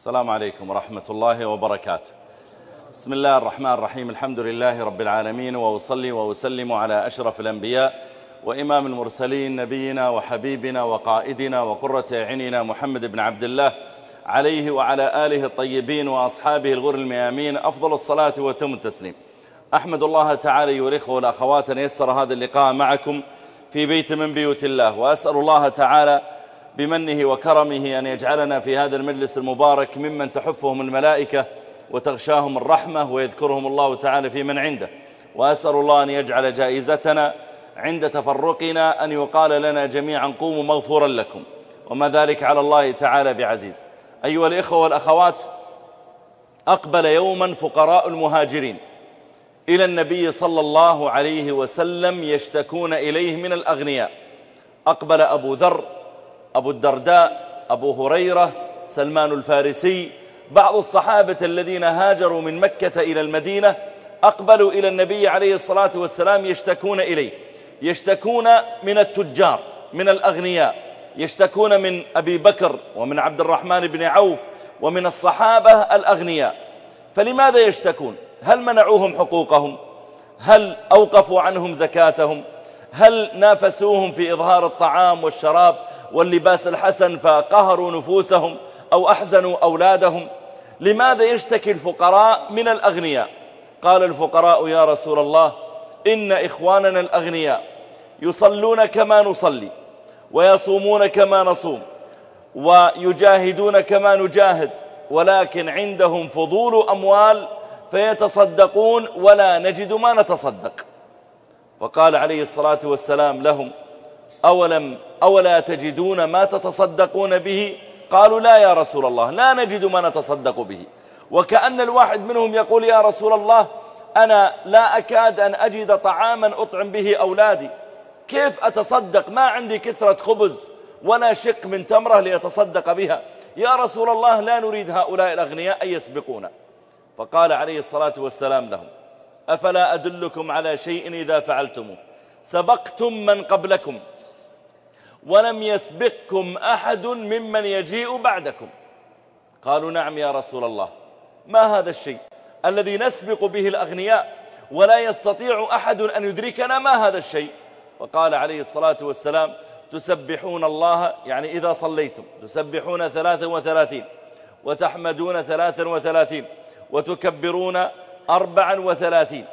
السلام عليكم ورحمة الله وبركاته. بسم الله الرحمن الرحيم. الحمد لله رب العالمين وأصلي وأسلم على أشرف الأنبياء وإمام المرسلين نبينا وحبيبنا وقائدنا وقرة عيننا محمد بن عبد الله عليه وعلى آله الطيبين وأصحابه الغر الميامين. أفضل الصلاة وتم التسليم. أحمد الله تعالى يورخه والأخوات أن يسر هذا اللقاء معكم في بيت من بيوت الله. وأسأل الله تعالى بمنه وكرمه أن يجعلنا في هذا المجلس المبارك ممن تحفهم الملائكة وتغشاهم الرحمة ويذكرهم الله تعالى في من عنده. وأسأل الله أن يجعل جائزتنا عند تفرقنا أن يقال لنا جميعا قوموا مغفورا لكم. وما ذلك على الله تعالى بعزيز. أيها الإخوة والأخوات أقبل يوما فقراء المهاجرين. إلى النبي صلى الله عليه وسلم يشتكون إليه من الأغنياء. أقبل أبو ذر أبو الدرداء أبو هريرة سلمان الفارسي بعض الصحابة الذين هاجروا من مكة إلى المدينة أقبلوا إلى النبي عليه الصلاة والسلام يشتكون إليه. يشتكون من التجار من الأغنياء. يشتكون من أبي بكر ومن عبد الرحمن بن عوف ومن الصحابة الأغنياء. فلماذا يشتكون؟ هل منعوهم حقوقهم؟ هل أوقفوا عنهم زكاتهم؟ هل نافسوهم في إظهار الطعام والشراب؟ واللباس الحسن فقهروا نفوسهم أو أحزنوا أولادهم. لماذا يشتكي الفقراء من الأغنياء؟ قال الفقراء يا رسول الله إن إخواننا الأغنياء يصلون كما نصلي ويصومون كما نصوم ويجاهدون كما نجاهد ولكن عندهم فضول أموال فيتصدقون ولا نجد ما نتصدق. وقال عليه الصلاة والسلام لهم أولم أولا تجدون ما تتصدقون به؟ قالوا لا يا رسول الله لا نجد ما نتصدق به. وكأن الواحد منهم يقول يا رسول الله أنا لا أكاد أن أجد طعاما أطعم به أولادي. كيف أتصدق؟ ما عندي كسرة خبز ولا شق من تمرة ليتصدق بها. يا رسول الله لا نريد هؤلاء الأغنياء أن يسبقونا. فقال عليه الصلاة والسلام لهم أفلا أدلكم على شيء إذا فعلتموه؟ سبقتم من قبلكم. ولم يسبقكم أحد ممن يجيء بعدكم. قالوا نعم يا رسول الله. ما هذا الشيء الذي نسبق به الأغنياء ولا يستطيع أحد أن يدركنا؟ ما هذا الشيء؟ وقال عليه الصلاة والسلام تسبحون الله يعني إذا صليتم تسبحون ثلاثا وثلاثين وتحمدون ثلاثا وثلاثين وتكبرون أربعا وثلاثين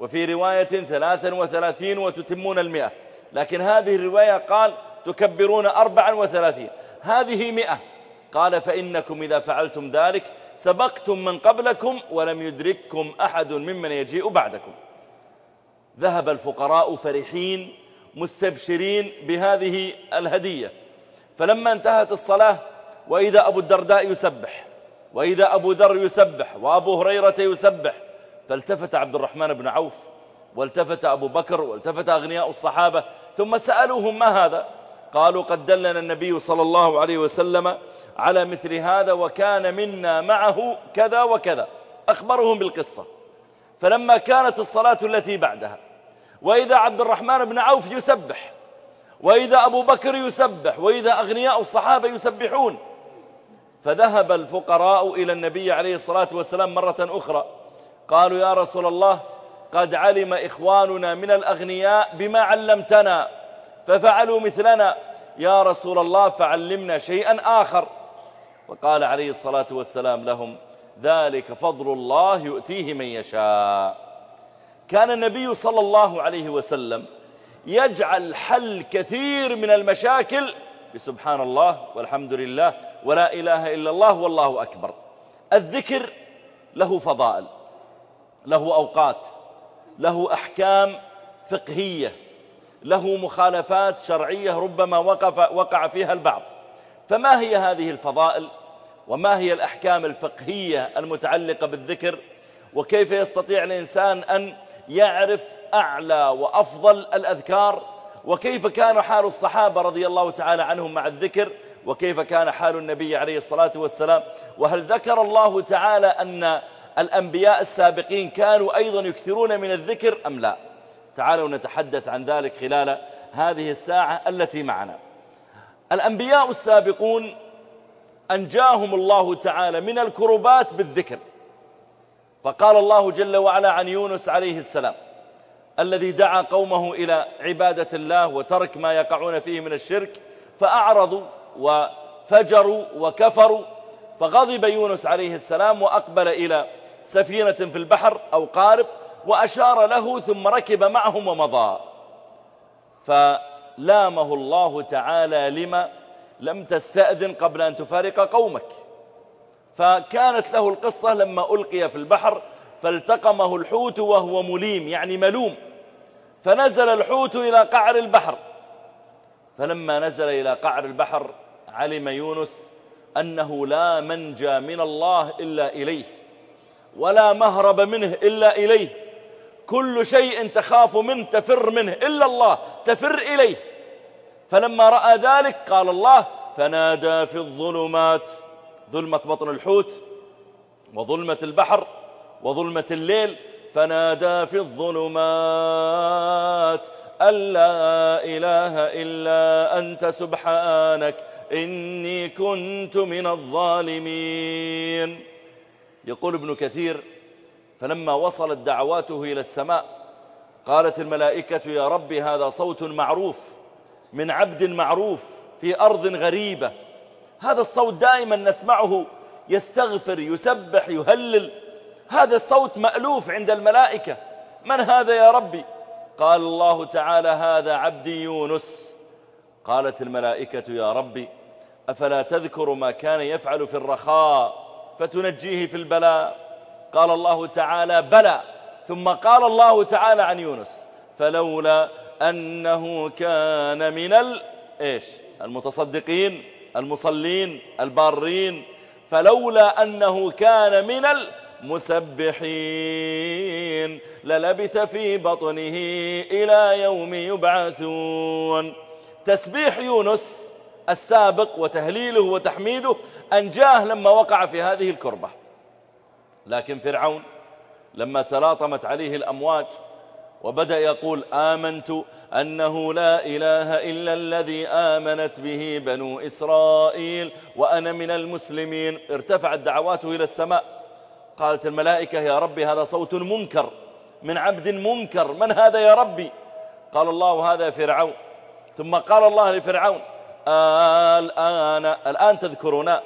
وفي رواية ثلاثا وثلاثين وتتمون المئة. لكن هذه الرواية قال تكبرون أربعا وثلاثين. هذه مئة. قال فإنكم إذا فعلتم ذلك سبقتم من قبلكم ولم يدرككم أحد ممن يجيء بعدكم. ذهب الفقراء فرحين مستبشرين بهذه الهدية. فلما انتهت الصلاة وإذا أبو الدرداء يسبح وإذا أبو ذر يسبح وأبو هريرة يسبح فالتفت عبد الرحمن بن عوف والتفت أبو بكر والتفت أغنياء الصحابة ثم سألوهم ما هذا؟ قالوا قد دلنا النبي صلى الله عليه وسلم على مثل هذا وكان منا معه كذا وكذا. أخبرهم بالقصة. فلما كانت الصلاة التي بعدها وإذا عبد الرحمن بن عوف يسبح وإذا أبو بكر يسبح وإذا أغنياء الصحابة يسبحون فذهب الفقراء إلى النبي عليه الصلاة والسلام مرة أخرى. قالوا يا رسول الله قد علم إخواننا من الأغنياء بما علمتنا. ففعلوا مثلنا. يا رسول الله فعلمنا شيئا آخر. وقال عليه الصلاة والسلام لهم ذلك فضل الله يؤتيه من يشاء. كان النبي صلى الله عليه وسلم يجعل حل كثير من المشاكل بسبحان الله والحمد لله ولا إله إلا الله والله أكبر. الذكر له فضائل له أوقات له أحكام فقهية. له مخالفات شرعية ربما وقف وقع فيها البعض. فما هي هذه الفضائل؟ وما هي الأحكام الفقهية المتعلقة بالذكر؟ وكيف يستطيع الإنسان أن يعرف أعلى وأفضل الأذكار؟ وكيف كان حال الصحابة رضي الله تعالى عنهم مع الذكر؟ وكيف كان حال النبي عليه الصلاة والسلام؟ وهل ذكر الله تعالى أن الأنبياء السابقين كانوا أيضا يكثرون من الذكر أم لا؟ تعالوا نتحدث عن ذلك خلال هذه الساعة التي معنا. الأنبياء السابقون أنجاهم الله تعالى من الكربات بالذكر. فقال الله جل وعلا عن يونس عليه السلام الذي دعا قومه إلى عبادة الله وترك ما يقعون فيه من الشرك فأعرضوا وفجروا وكفروا فغضب يونس عليه السلام وأقبل إلى سفينة في البحر أو قارب وأشار له ثم ركب معهم ومضى. فلامه الله تعالى لما لم تستأذن قبل أن تفارق قومك. فكانت له القصة لما ألقي في البحر فالتقمه الحوت وهو مليم يعني ملوم. فنزل الحوت إلى قعر البحر. فلما نزل إلى قعر البحر علم يونس أنه لا منجى من الله إلا إليه ولا مهرب منه إلا إليه. كل شيء تخاف منه تفر منه إلا الله تفر إليه. فلما رأى ذلك قال الله فنادى في الظلمات ظلمة بطن الحوت وظلمة البحر وظلمة الليل فنادى في الظلمات أن لا إله إلا أنت سبحانك إني كنت من الظالمين. يقول ابن كثير فلما وصلت دعواته إلى السماء قالت الملائكة يا رب هذا صوت معروف من عبد معروف في أرض غريبة. هذا الصوت دائما نسمعه يستغفر يسبح يهلل. هذا الصوت مألوف عند الملائكة. من هذا يا ربي؟ قال الله تعالى هذا عبدي يونس. قالت الملائكة يا ربي أفلا تذكر ما كان يفعل في الرخاء؟ فتنجيه في البلاء. قال الله تعالى بلى ثم قال الله تعالى عن يونس فلولا أنه كان من ال... إيش؟ المتصدقين المصلين البارين فلولا أنه كان من المسبحين للبث في بطنه إلى يوم يبعثون. تسبيح يونس السابق وتهليله وتحميده أنجاه لما وقع في هذه الكربة. لكن فرعون لما تلاطمت عليه الأمواج وبدأ يقول آمنت أنه لا إله إلا الذي آمنت به بنو إسرائيل وأنا من المسلمين. ارتفعت دعواته إلى السماء. قالت الملائكة يا ربي هذا صوت منكر من عبد منكر. من هذا يا ربي؟ قال الله هذا فرعون. ثم قال الله لفرعون الآن, الآن تذكرنا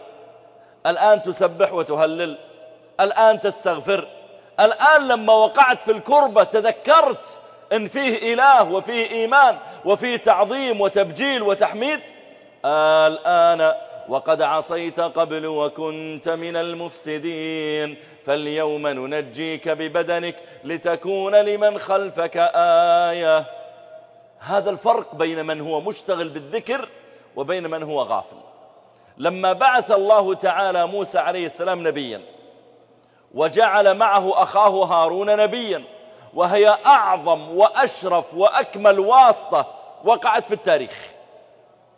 الآن تسبح وتهلل. الآن تستغفر. الآن لما وقعت في الكربة تذكرت إن فيه إله وفيه إيمان وفيه تعظيم وتبجيل وتحميد. الآن وقد عصيت قبل وكنت من المفسدين. فاليوم ننجيك ببدنك لتكون لمن خلفك آية. هذا الفرق بين من هو مشتغل بالذكر وبين من هو غافل. لما بعث الله تعالى موسى عليه السلام نبيا وجعل معه أخاه هارون نبيا وهي أعظم وأشرف وأكمل واسطة وقعت في التاريخ.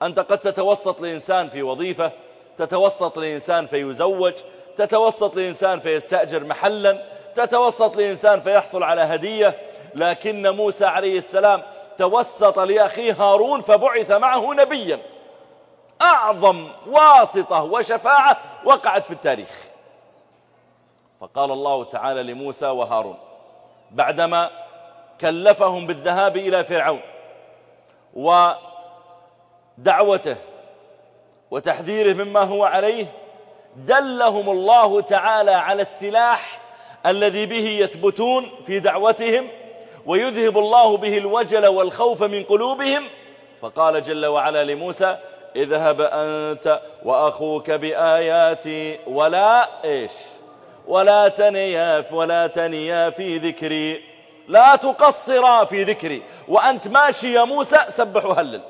أنت قد تتوسط لإنسان في وظيفة تتوسط لإنسان فيزوج تتوسط لإنسان فيستأجر محلا تتوسط لإنسان فيحصل على هدية. لكن موسى عليه السلام توسط لأخيه هارون فبعث معه نبيا. أعظم واسطة وشفاعة وقعت في التاريخ. فقال الله تعالى لموسى وهارون بعدما كلفهم بالذهاب إلى فرعون ودعوته وتحذيره مما هو عليه دلهم الله تعالى على السلاح الذي به يثبتون في دعوتهم ويذهب الله به الوجل والخوف من قلوبهم. فقال جل وعلا لموسى اذهب أنت وأخوك بآياتي ولا إيش؟ ولا تنيا ولا تنيا في ذكري. لا تقصرا في ذكري. وأنت ماشي يا موسى سبح وهلل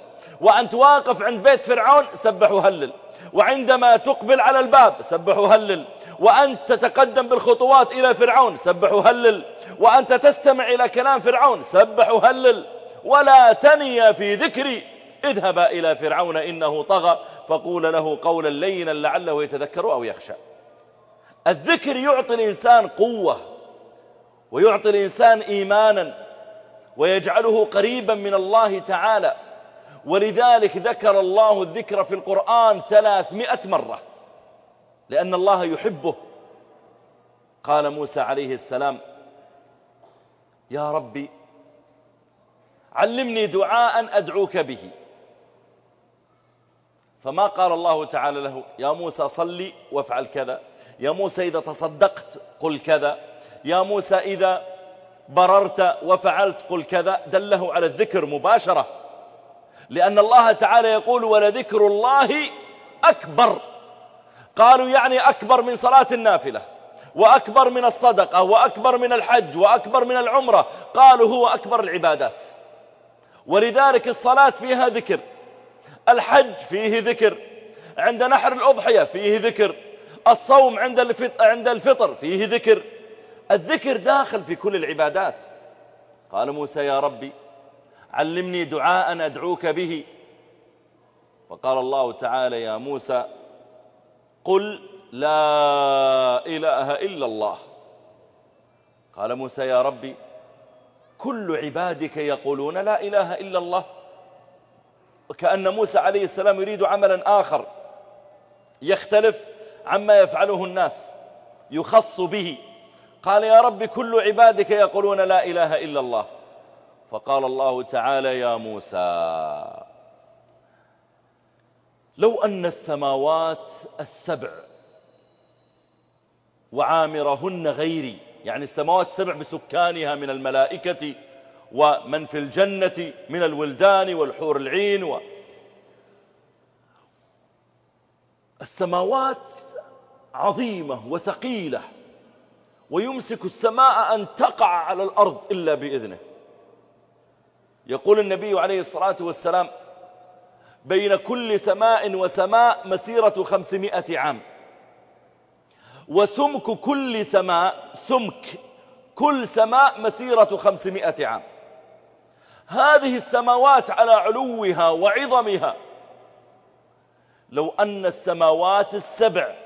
وأنت واقف عند بيت فرعون سبح وهلل وعندما تقبل على الباب سبح وهلل وأنت تتقدم بالخطوات إلى فرعون سبح وهلل وأنت تستمع إلى كلام فرعون سبح وهلل ولا تنيا في ذكري. اذهب إلى فرعون إنه طغى فقول له قولا لينا لعله يتذكر أو يخشى. الذكر يعطي الإنسان قوة ويعطي الإنسان إيمانا ويجعله قريبا من الله تعالى. ولذلك ذكر الله الذكر في القرآن ثلاثمائة مرة لأن الله يحبه. قال موسى عليه السلام يا ربي علمني دعاء أدعوك به. فما قال الله تعالى له يا موسى صلي وافعل كذا. يا موسى إذا تصدقت قل كذا. يا موسى إذا بررت وفعلت قل كذا. دله على الذكر مباشرة. لأن الله تعالى يقول ولذكر الله أكبر. قالوا يعني أكبر من صلاة النافلة وأكبر من الصدقة وأكبر من الحج وأكبر من العمرة. قالوا هو أكبر العبادات. ولذلك الصلاة فيها ذكر. الحج فيه ذكر. عند نحر الأضحية فيه ذكر. الصوم عند الفطر, فيه ذكر. الذكر داخل في كل العبادات. قال موسى يا ربي علمني دعاء أدعوك به. فقال الله تعالى يا موسى قل لا إله إلا الله. قال موسى يا ربي كل عبادك يقولون لا إله إلا الله. وكأن موسى عليه السلام يريد عملا آخر. يختلف عما يفعله الناس يخص به. قال يا رب كل عبادك يقولون لا إله إلا الله. فقال الله تعالى يا موسى. لو أن السماوات السبع وعامرهن غيري يعني السماوات السبع بسكانها من الملائكة ومن في الجنة من الولدان والحور العين و السماوات عظيمة وثقيلة ويمسك السماء أن تقع على الأرض إلا بإذنه. يقول النبي عليه الصلاة والسلام بين كل سماء وسماء مسيرة خمسمائة عام. وسمك كل سماء سمك كل سماء مسيرة خمسمائة عام. هذه السماوات على علوها وعظمها. لو أن السماوات السبع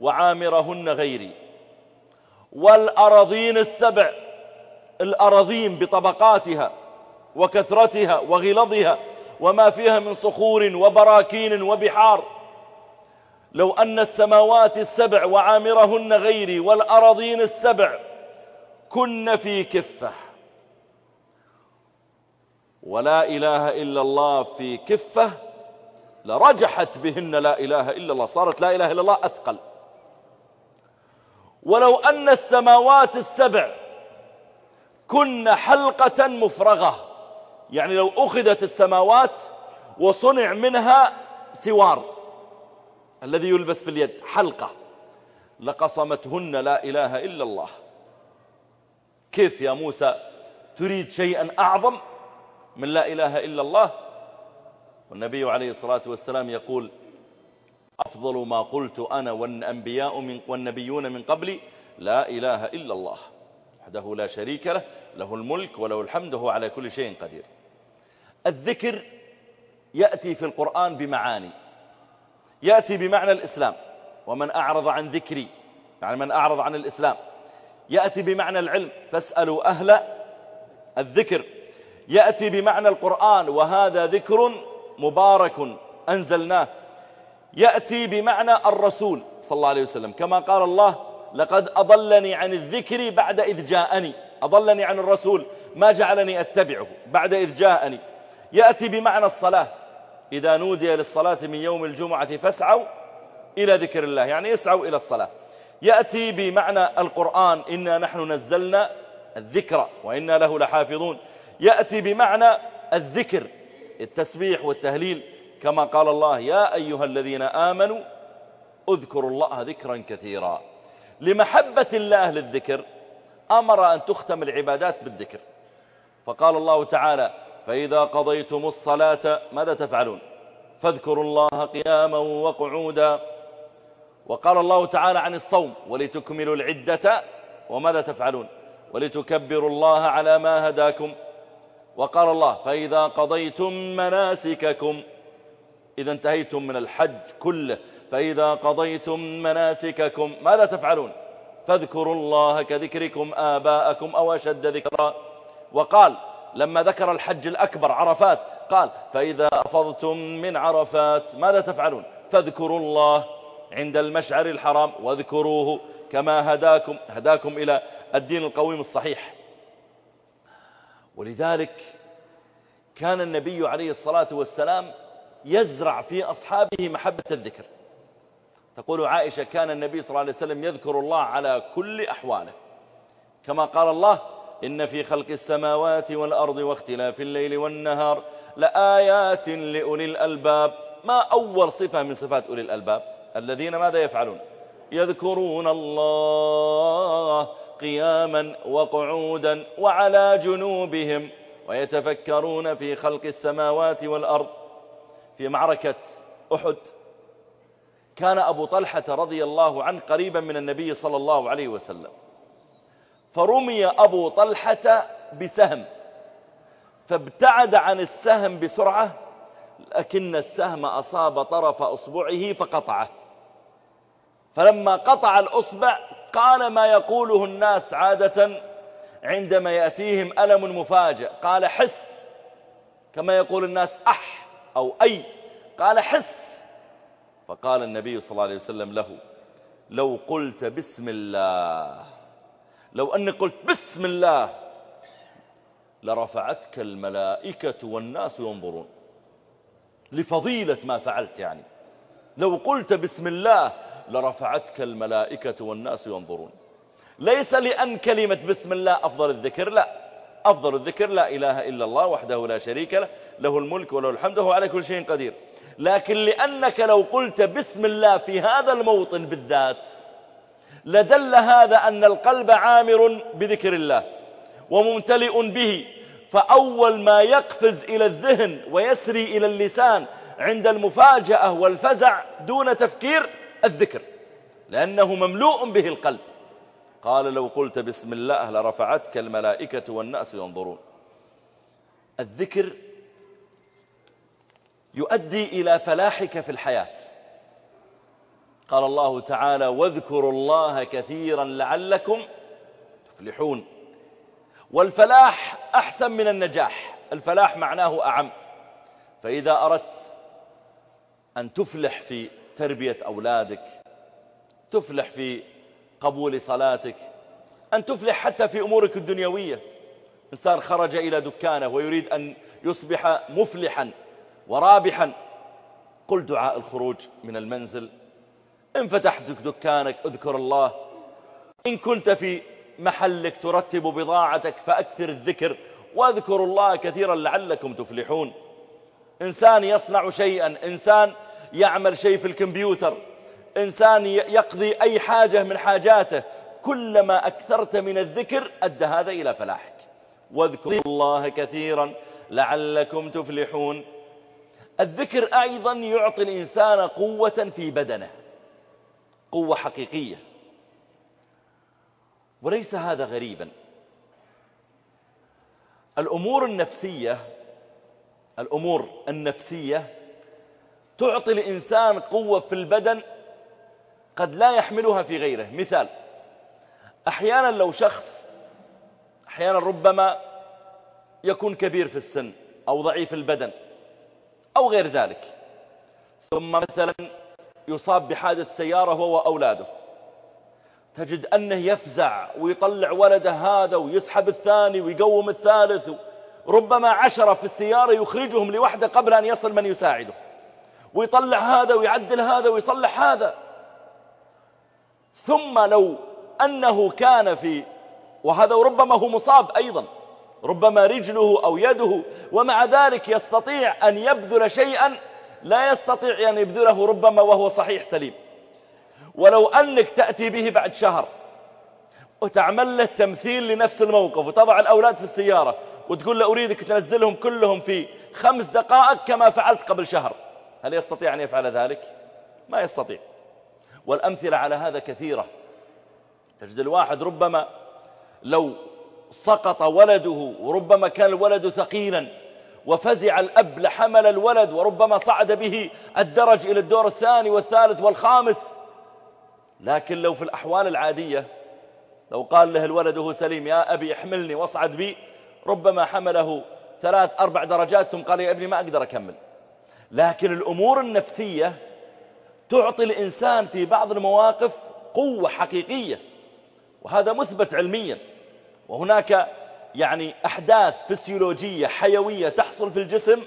وعامرهن غيري. والأراضين السبع الأراضين بطبقاتها وكثرتها وغلظها وما فيها من صخور وبراكين وبحار. لو أن السماوات السبع وعامرهن غيري والأراضين السبع كن في كفة. ولا إله إلا الله في كفة لرجحت بهن لا إله إلا الله. صارت لا إله إلا الله أثقل. ولو أن السماوات السبع كن حلقة مفرغة. يعني لو أخذت السماوات وصنع منها سوار. الذي يلبس في اليد حلقة. لقصمتهن لا إله إلا الله. كيف يا موسى تريد شيئا أعظم من لا إله إلا الله؟ والنبي عليه الصلاة والسلام يقول أفضل ما قلت أنا والأنبياء من والنبيون من قبلي لا إله إلا الله وحده لا شريك له له الملك وله الحمد هو على كل شيء قدير. الذكر يأتي في القرآن بمعاني يأتي بمعنى الإسلام ومن أعرض عن ذكري يعني من أعرض عن الإسلام يأتي بمعنى العلم فاسألوا أهل الذكر. يأتي بمعنى القرآن وهذا ذكر مبارك أنزلناه يأتي بمعنى الرسول صلى الله عليه وسلم. كما قال الله لقد أضلني عن الذكر بعد إذ جاءني. أضلني عن الرسول ما جعلني أتبعه بعد إذ جاءني. يأتي بمعنى الصلاة. إذا نودي للصلاة من يوم الجمعة فاسعوا إلى ذكر الله يعني يسعوا إلى الصلاة. يأتي بمعنى القرآن إنا نحن نزلنا الذكر وإنا له لحافظون. يأتي بمعنى الذكر التسبيح والتهليل. كما قال الله يا أيها الذين آمنوا اذكروا الله ذكرا كثيرا. لمحبة الله للذكر أمر أن تختم العبادات بالذكر. فقال الله تعالى فإذا قضيتم الصلاة ماذا تفعلون؟ فاذكروا الله قياما وقعودا. وقال الله تعالى عن الصوم ولتكملوا العدة وماذا تفعلون؟ ولتكبروا الله على ما هداكم. وقال الله فإذا قضيتم مناسككم إذا انتهيتم من الحج كله فإذا قضيتم مناسككم ماذا تفعلون؟ فاذكروا الله كذكركم آباءكم أو أشد ذكرا. وقال لما ذكر الحج الأكبر عرفات قال فإذا أفضتم من عرفات ماذا تفعلون؟ فاذكروا الله عند المشعر الحرام واذكروه كما هداكم هداكم إلى الدين القويم الصحيح. ولذلك كان النبي عليه الصلاة والسلام يزرع في أصحابه محبة الذكر. تقول عائشة كان النبي صلى الله عليه وسلم يذكر الله على كل أحواله. كما قال الله إن في خلق السماوات والأرض واختلاف الليل والنهار لآيات لأولي الألباب. ما أول صفة من صفات أولي الألباب؟ الذين ماذا يفعلون؟ يذكرون الله قياما وقعودا وعلى جنوبهم ويتفكرون في خلق السماوات والأرض. في معركة أحد. كان أبو طلحة رضي الله عنه قريبا من النبي صلى الله عليه وسلم. فرمي أبو طلحة بسهم فابتعد عن السهم بسرعة لكن السهم أصاب طرف أصبعه فقطعه. فلما قطع الأصبع قال ما يقوله الناس عادة عندما يأتيهم ألم مفاجئ. قال حس كما يقول الناس أح. أو أي قال حس. فقال النبي صلى الله عليه وسلم له لو قلت بسم الله لو أني قلت بسم الله لرفعتك الملائكة والناس ينظرون. لفضيلة ما فعلت يعني. لو قلت بسم الله لرفعتك الملائكة والناس ينظرون. ليس لأن كلمة بسم الله أفضل الذكر لا. أفضل الذكر لا إله إلا الله وحده لا شريك له. له الملك وله الحمد وهو على كل شيء قدير. لكن لأنك لو قلت بسم الله في هذا الموطن بالذات لدل هذا أن القلب عامر بذكر الله وممتلئ به. فأول ما يقفز إلى الذهن ويسري إلى اللسان عند المفاجأة والفزع دون تفكير الذكر لأنه مملوء به القلب. قال لو قلت بسم الله لرفعتك الملائكة والناس ينظرون. الذكر يؤدي إلى فلاحك في الحياة. قال الله تعالى واذكروا الله كثيرا لعلكم تفلحون. والفلاح أحسن من النجاح. الفلاح معناه أعم. فإذا أردت أن تفلح في تربية أولادك تفلح في قبول صلاتك أن تفلح حتى في أمورك الدنيوية. إنسان خرج إلى دكانه ويريد أن يصبح مفلحا. ورابحا. قل دعاء الخروج من المنزل. إن فتحت دكانك اذكر الله. إن كنت في محلك ترتب بضاعتك فأكثر الذكر. واذكروا الله كثيرا لعلكم تفلحون. إنسان يصنع شيئا. إنسان يعمل شيء في الكمبيوتر. إنسان يقضي أي حاجة من حاجاته. كلما أكثرت من الذكر أدى هذا إلى فلاحك. واذكروا الله كثيرا لعلكم تفلحون. الذكر أيضا يعطي الإنسان قوة في بدنه قوة حقيقية. وليس هذا غريبا. الأمور النفسية الأمور النفسية تعطي الإنسان قوة في البدن قد لا يحملها في غيره. مثال أحيانا لو شخص أحيانا ربما يكون كبير في السن أو ضعيف البدن أو غير ذلك. ثم مثلا يصاب بحادث سيارة هو وأولاده تجد أنه يفزع ويطلع ولده هذا ويسحب الثاني ويقوم الثالث. ربما عشرة في السيارة يخرجهم لوحده قبل أن يصل من يساعده. ويطلع هذا ويعدل هذا ويصلح هذا. ثم لو أنه كان في وهذا ربما هو مصاب أيضا. ربما رجله أو يده ومع ذلك يستطيع أن يبذل شيئا لا يستطيع أن يبذله ربما وهو صحيح سليم. ولو أنك تأتي به بعد شهر وتعمل له تمثيل لنفس الموقف وتضع الأولاد في السيارة وتقول له أريدك تنزلهم كلهم في خمس دقائق كما فعلت قبل شهر هل يستطيع أن يفعل ذلك؟ ما يستطيع. والأمثلة على هذا كثيرة. تجد الواحد ربما لو سقط ولده وربما كان الولد ثقيلا وفزع الأب لحمل الولد وربما صعد به الدرج إلى الدور الثاني والثالث والخامس. لكن لو في الأحوال العادية لو قال له الولد وهو سليم يا أبي احملني واصعد بي. ربما حمله ثلاث أربع درجات ثم قال يا ابني ما أقدر أكمل. لكن الأمور النفسية تعطي الإنسان في بعض المواقف قوة حقيقية وهذا مثبت علميا. وهناك يعني أحداث فسيولوجية حيوية تحصل في الجسم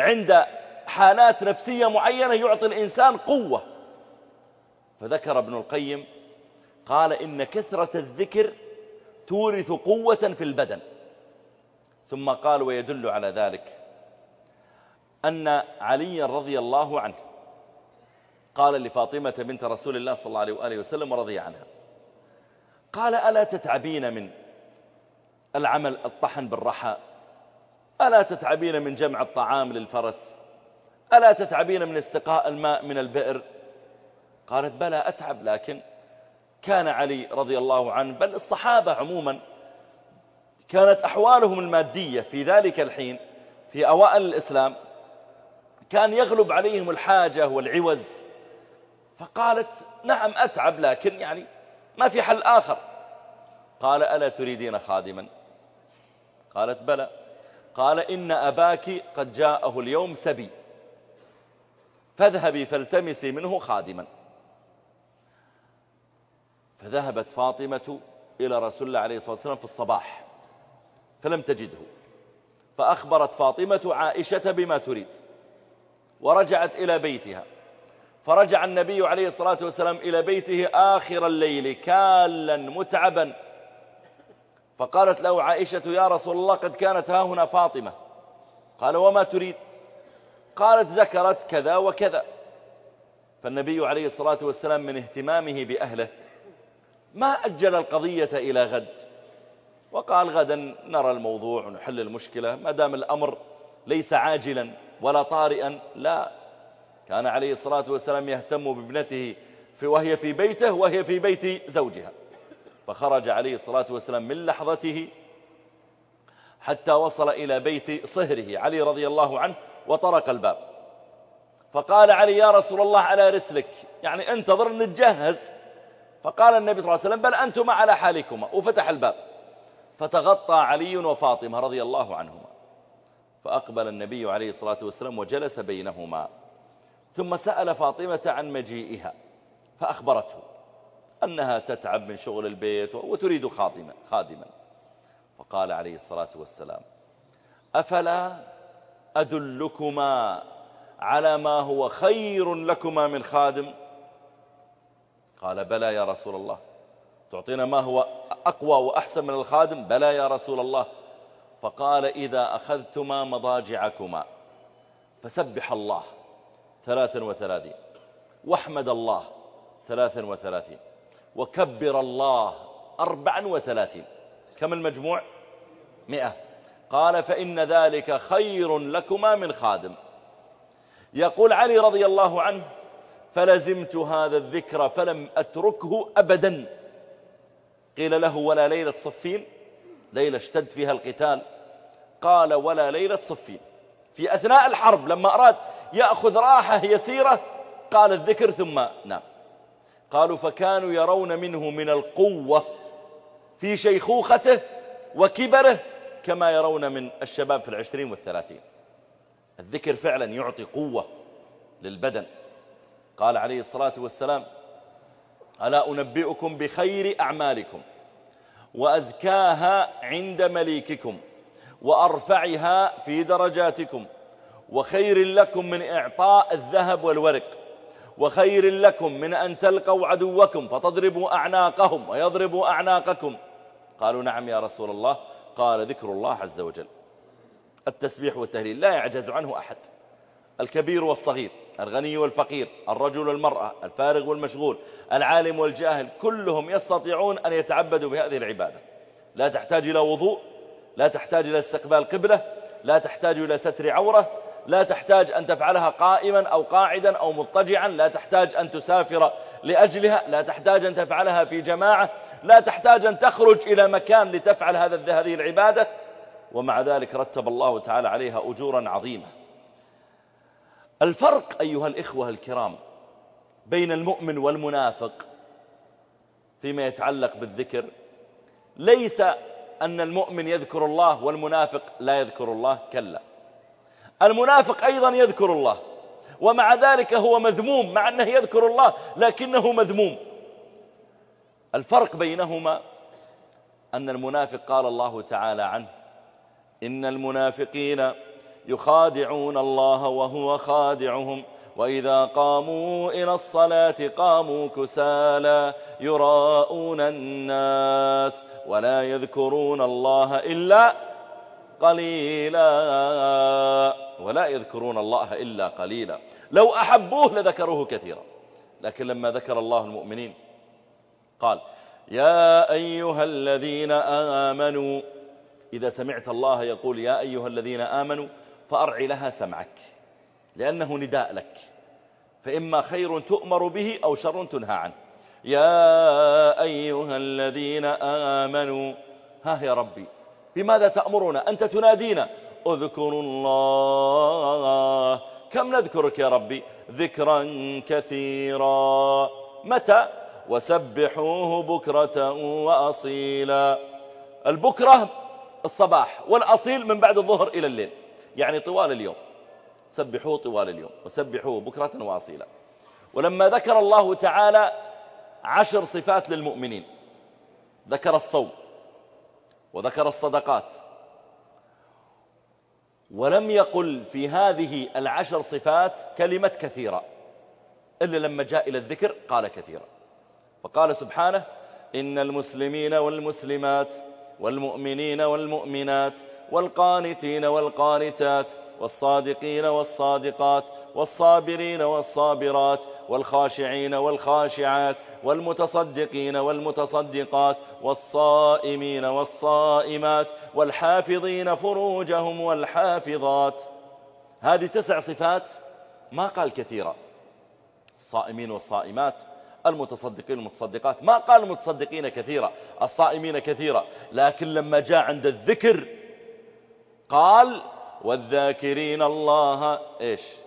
عند حالات نفسية معينة يعطي الإنسان قوة. فذكر ابن القيم قال إن كثرة الذكر تورث قوة في البدن. ثم قال ويدل على ذلك أن علي رضي الله عنه قال لفاطمة بنت رسول الله صلى الله عليه وآله وسلم ورضي عنها قال ألا تتعبين من العمل الطحن بالرحى. ألا تتعبين من جمع الطعام للفرس؟ ألا تتعبين من استقاء الماء من البئر؟ قالت بلى أتعب لكن كان علي رضي الله عنه بل الصحابة عموما كانت أحوالهم المادية في ذلك الحين في أوائل الإسلام كان يغلب عليهم الحاجة والعوز. فقالت نعم أتعب لكن يعني ما في حل آخر. قال ألا تريدين خادما؟ قالت بلى. قال إن أباك قد جاءه اليوم سبي. فاذهبي فالتمسي منه خادما. فذهبت فاطمة إلى رسول الله عليه الصلاة والسلام في الصباح فلم تجده. فأخبرت فاطمة عائشة بما تريد ورجعت إلى بيتها. فرجع النبي عليه الصلاة والسلام إلى بيته آخر الليل كالا متعبا. فقالت له عائشة يا رسول الله قد كانت ها هنا فاطمة. قال وما تريد؟ قالت ذكرت كذا وكذا. فالنبي عليه الصلاة والسلام من اهتمامه بأهله ما أجل القضية إلى غد؟ وقال غدا نرى الموضوع ونحل المشكلة ما دام الأمر ليس عاجلا ولا طارئا. لا كان عليه الصلاة والسلام يهتم بابنته في وهي في بيته وهي في بيت زوجها. فخرج عليه الصلاة والسلام من لحظته حتى وصل إلى بيت صهره. علي رضي الله عنه وطرق الباب. فقال علي يا رسول الله على رسلك. يعني انتظر نتجهز فقال النبي صلى الله عليه وسلم بل أنتما على حالكما. وفتح الباب. فتغطى علي وفاطمة رضي الله عنهما. فأقبل النبي عليه الصلاة والسلام وجلس بينهما. ثم سأل فاطمة عن مجيئها فأخبرته. أنها تتعب من شغل البيت وتريد خادما خادما. فقال عليه الصلاة والسلام أفلا أدلكما على ما هو خير لكما من خادم؟ قال بلى يا رسول الله. تعطينا ما هو أقوى وأحسن من الخادم؟ بلى يا رسول الله. فقال إذا أخذتما مضاجعكما فسبح الله ثلاثا وثلاثين واحمد الله ثلاثا وثلاثين. وكبر الله أربعا وثلاثين. كم المجموع؟ مئة. قال فإن ذلك خير لكما من خادم. يقول علي رضي الله عنه فلزمت هذا الذكر فلم أتركه أبدا. قيل له ولا ليلة صفين. ليلة اشتد فيها القتال. قال ولا ليلة صفين. في أثناء الحرب لما أراد يأخذ راحة يسيرة قال الذكر ثم نام. قالوا فكانوا يرون منه من القوة في شيخوخته وكبره كما يرون من الشباب في العشرين والثلاثين. الذكر فعلا يعطي قوة للبدن. قال عليه الصلاة والسلام ألا أنبئكم بخير أعمالكم وأزكاها عند مليككم وأرفعها في درجاتكم وخير لكم من إعطاء الذهب والورق وخير لكم من أن تلقوا عدوكم فتضربوا أعناقهم ويضربوا أعناقكم. قالوا نعم يا رسول الله. قال ذكر الله عز وجل. التسبيح والتهليل لا يعجز عنه أحد. الكبير والصغير الغني والفقير الرجل والمرأة الفارغ والمشغول العالم والجاهل كلهم يستطيعون أن يتعبدوا بهذه العبادة. لا تحتاج إلى وضوء لا تحتاج إلى استقبال قبلة لا تحتاج إلى ستر عورة لا تحتاج أن تفعلها قائما أو قاعدا أو مضطجعا لا تحتاج أن تسافر لأجلها لا تحتاج أن تفعلها في جماعة لا تحتاج أن تخرج إلى مكان لتفعل هذا هذه العبادة. ومع ذلك رتب الله تعالى عليها أجورا عظيمة. الفرق أيها الإخوة الكرام بين المؤمن والمنافق فيما يتعلق بالذكر ليس أن المؤمن يذكر الله والمنافق لا يذكر الله كلا. المنافق أيضا يذكر الله. ومع ذلك هو مذموم مع أنه يذكر الله لكنه مذموم. الفرق بينهما أن المنافق قال الله تعالى عنه إن المنافقين يخادعون الله وهو خادعهم وإذا قاموا إلى الصلاة قاموا كسالا يراءون الناس ولا يذكرون الله إلا قليلا. ولا يذكرون الله إلا قليلا. لو أحبوه لذكروه كثيرا. لكن لما ذكر الله المؤمنين قال يا أيها الذين آمنوا إذا سمعت الله يقول يا أيها الذين آمنوا فأرع لها سمعك لأنه نداء لك. فإما خير تؤمر به أو شر تنهى عنه. يا أيها الذين آمنوا ها يا ربي بماذا تأمرنا أنت تنادينا اذكروا الله. كم نذكرك يا ربي؟ ذكرا كثيرا. متى؟ وسبحوه بكرة وأصيلا. البكرة الصباح والأصيل من بعد الظهر إلى الليل. يعني طوال اليوم. سبحوه طوال اليوم. وسبحوه بكرة وأصيلا. ولما ذكر الله تعالى عشر صفات للمؤمنين. ذكر الصوم. وذكر الصدقات. ولم يقل في هذه العشر صفات كلمة كثيرة إلا لما جاء إلى الذكر قال كثيرا فقال سبحانه إن المسلمين والمسلمات والمؤمنين والمؤمنات والقانتين والقانتات والصادقين والصادقات والصابرين والصابرات والخاشعين والخاشعات والمتصدقين والمتصدقات والصائمين والصائمات والحافظين فروجهم والحافظات. هذه تسع صفات ما قال كثيرا. الصائمين والصائمات المتصدقين والمتصدقات. ما قال المتصدقين كثيرا الصائمين كثيرا. لكن لما جاء عند الذكر قال والذاكرين الله إيش؟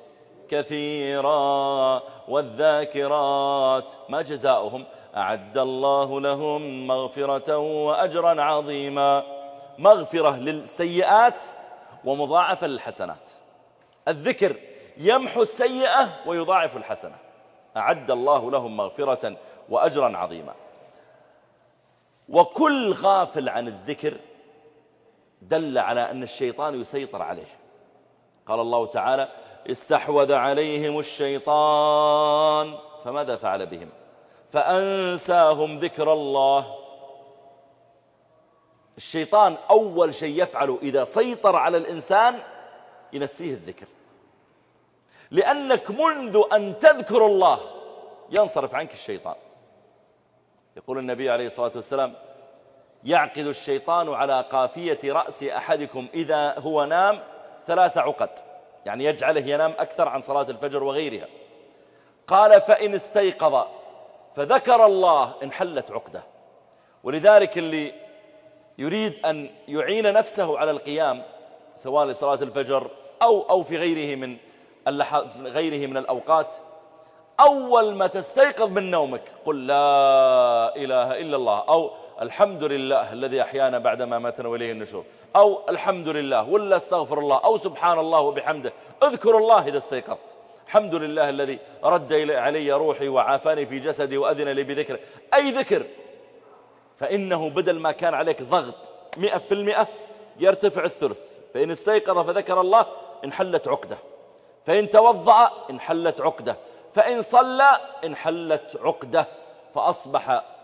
كثيرا والذاكرات ما جزاؤهم؟ أعد الله لهم مغفرة وأجرا عظيما. مغفرة للسيئات ومضاعفة للحسنات. الذكر يمحو السيئة ويضاعف الحسنة. أعد الله لهم مغفرة وأجرا عظيما. وكل غافل عن الذكر دل على أن الشيطان يسيطر عليه. قال الله تعالى استحوذ عليهم الشيطان فماذا فعل بهم؟ فأنساهم ذكر الله. الشيطان أول شيء يفعله إذا سيطر على الإنسان ينسيه الذكر. لأنك منذ أن تذكر الله ينصرف عنك الشيطان. يقول النبي عليه الصلاة والسلام يعقد الشيطان على قافية رأس أحدكم إذا هو نام ثلاث عقد. يعني يجعله ينام أكثر عن صلاة الفجر وغيرها. قال فإن استيقظ فذكر الله انحلت عقدة. ولذلك اللي يريد أن يعين نفسه على القيام سواء لصلاة الفجر أو, أو في غيره من غيره من الأوقات أول ما تستيقظ من نومك قل لا إله إلا الله أو الحمد لله الذي أحيانا بعدما ماتنا وإليه النشور. أو الحمد لله ولا أستغفر الله أو سبحان الله وبحمده. اذكر الله إذا استيقظت. الحمد لله الذي رد علي روحي وعافاني في جسدي وأذن لي بذكره أي ذكر؟ فإنه بدل ما كان عليك ضغط مئة في المئة يرتفع الثلث. فإن استيقظ فذكر الله انحلت عقدة. فإن توضأ انحلت عقدة. فإن صلى انحلت عقدة. فأصبح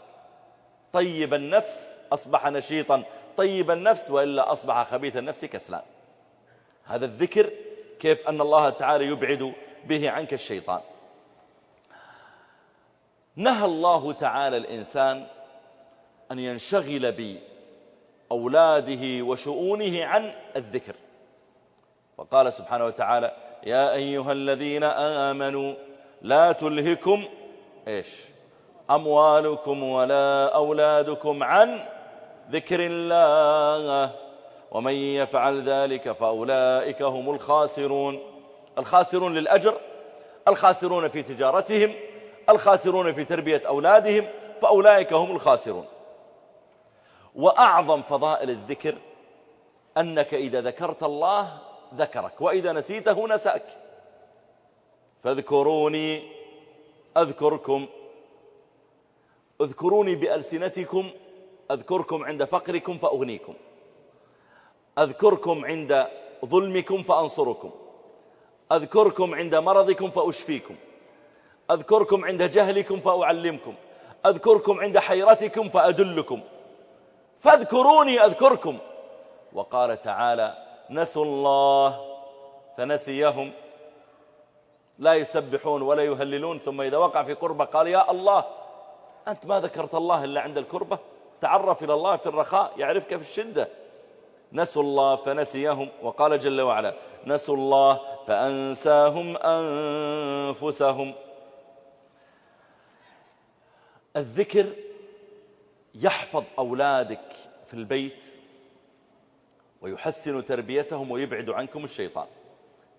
طيب النفس أصبح نشيطا طيب النفس وإلا أصبح خبيث النفس كسلان. هذا الذكر كيف أن الله تعالى يبعد به عنك الشيطان. نهى الله تعالى الإنسان أن ينشغل بأولاده وشؤونه عن الذكر. وقال سبحانه وتعالى يا أيها الذين آمنوا لا تلهكم إيش؟ أموالكم ولا أولادكم عن ذكر الله. ومن يفعل ذلك فأولئك هم الخاسرون. الخاسرون للأجر الخاسرون في تجارتهم الخاسرون في تربية أولادهم فأولئك هم الخاسرون. وأعظم فضائل الذكر أنك إذا ذكرت الله ذكرك وإذا نسيته نساك. فاذكروني أذكركم. اذكروني بألسنتكم أذكركم عند فقركم فأغنيكم. أذكركم عند ظلمكم فأنصركم. أذكركم عند مرضكم فأشفيكم. أذكركم عند جهلكم فأعلمكم. أذكركم عند حيرتكم فأدلكم. فاذكروني أذكركم. وقال تعالى نسوا الله فنسيهم. لا يسبحون ولا يهللون. ثم إذا وقع في قربة قال يا الله أنت ما ذكرت الله إلا عند الكربة. تعرف إلى الله في الرخاء يعرفك في الشدة. نسوا الله فنسيهم. وقال جل وعلا نسوا الله فأنساهم أنفسهم. الذكر يحفظ أولادك في البيت ويحسن تربيتهم ويبعد عنكم الشيطان.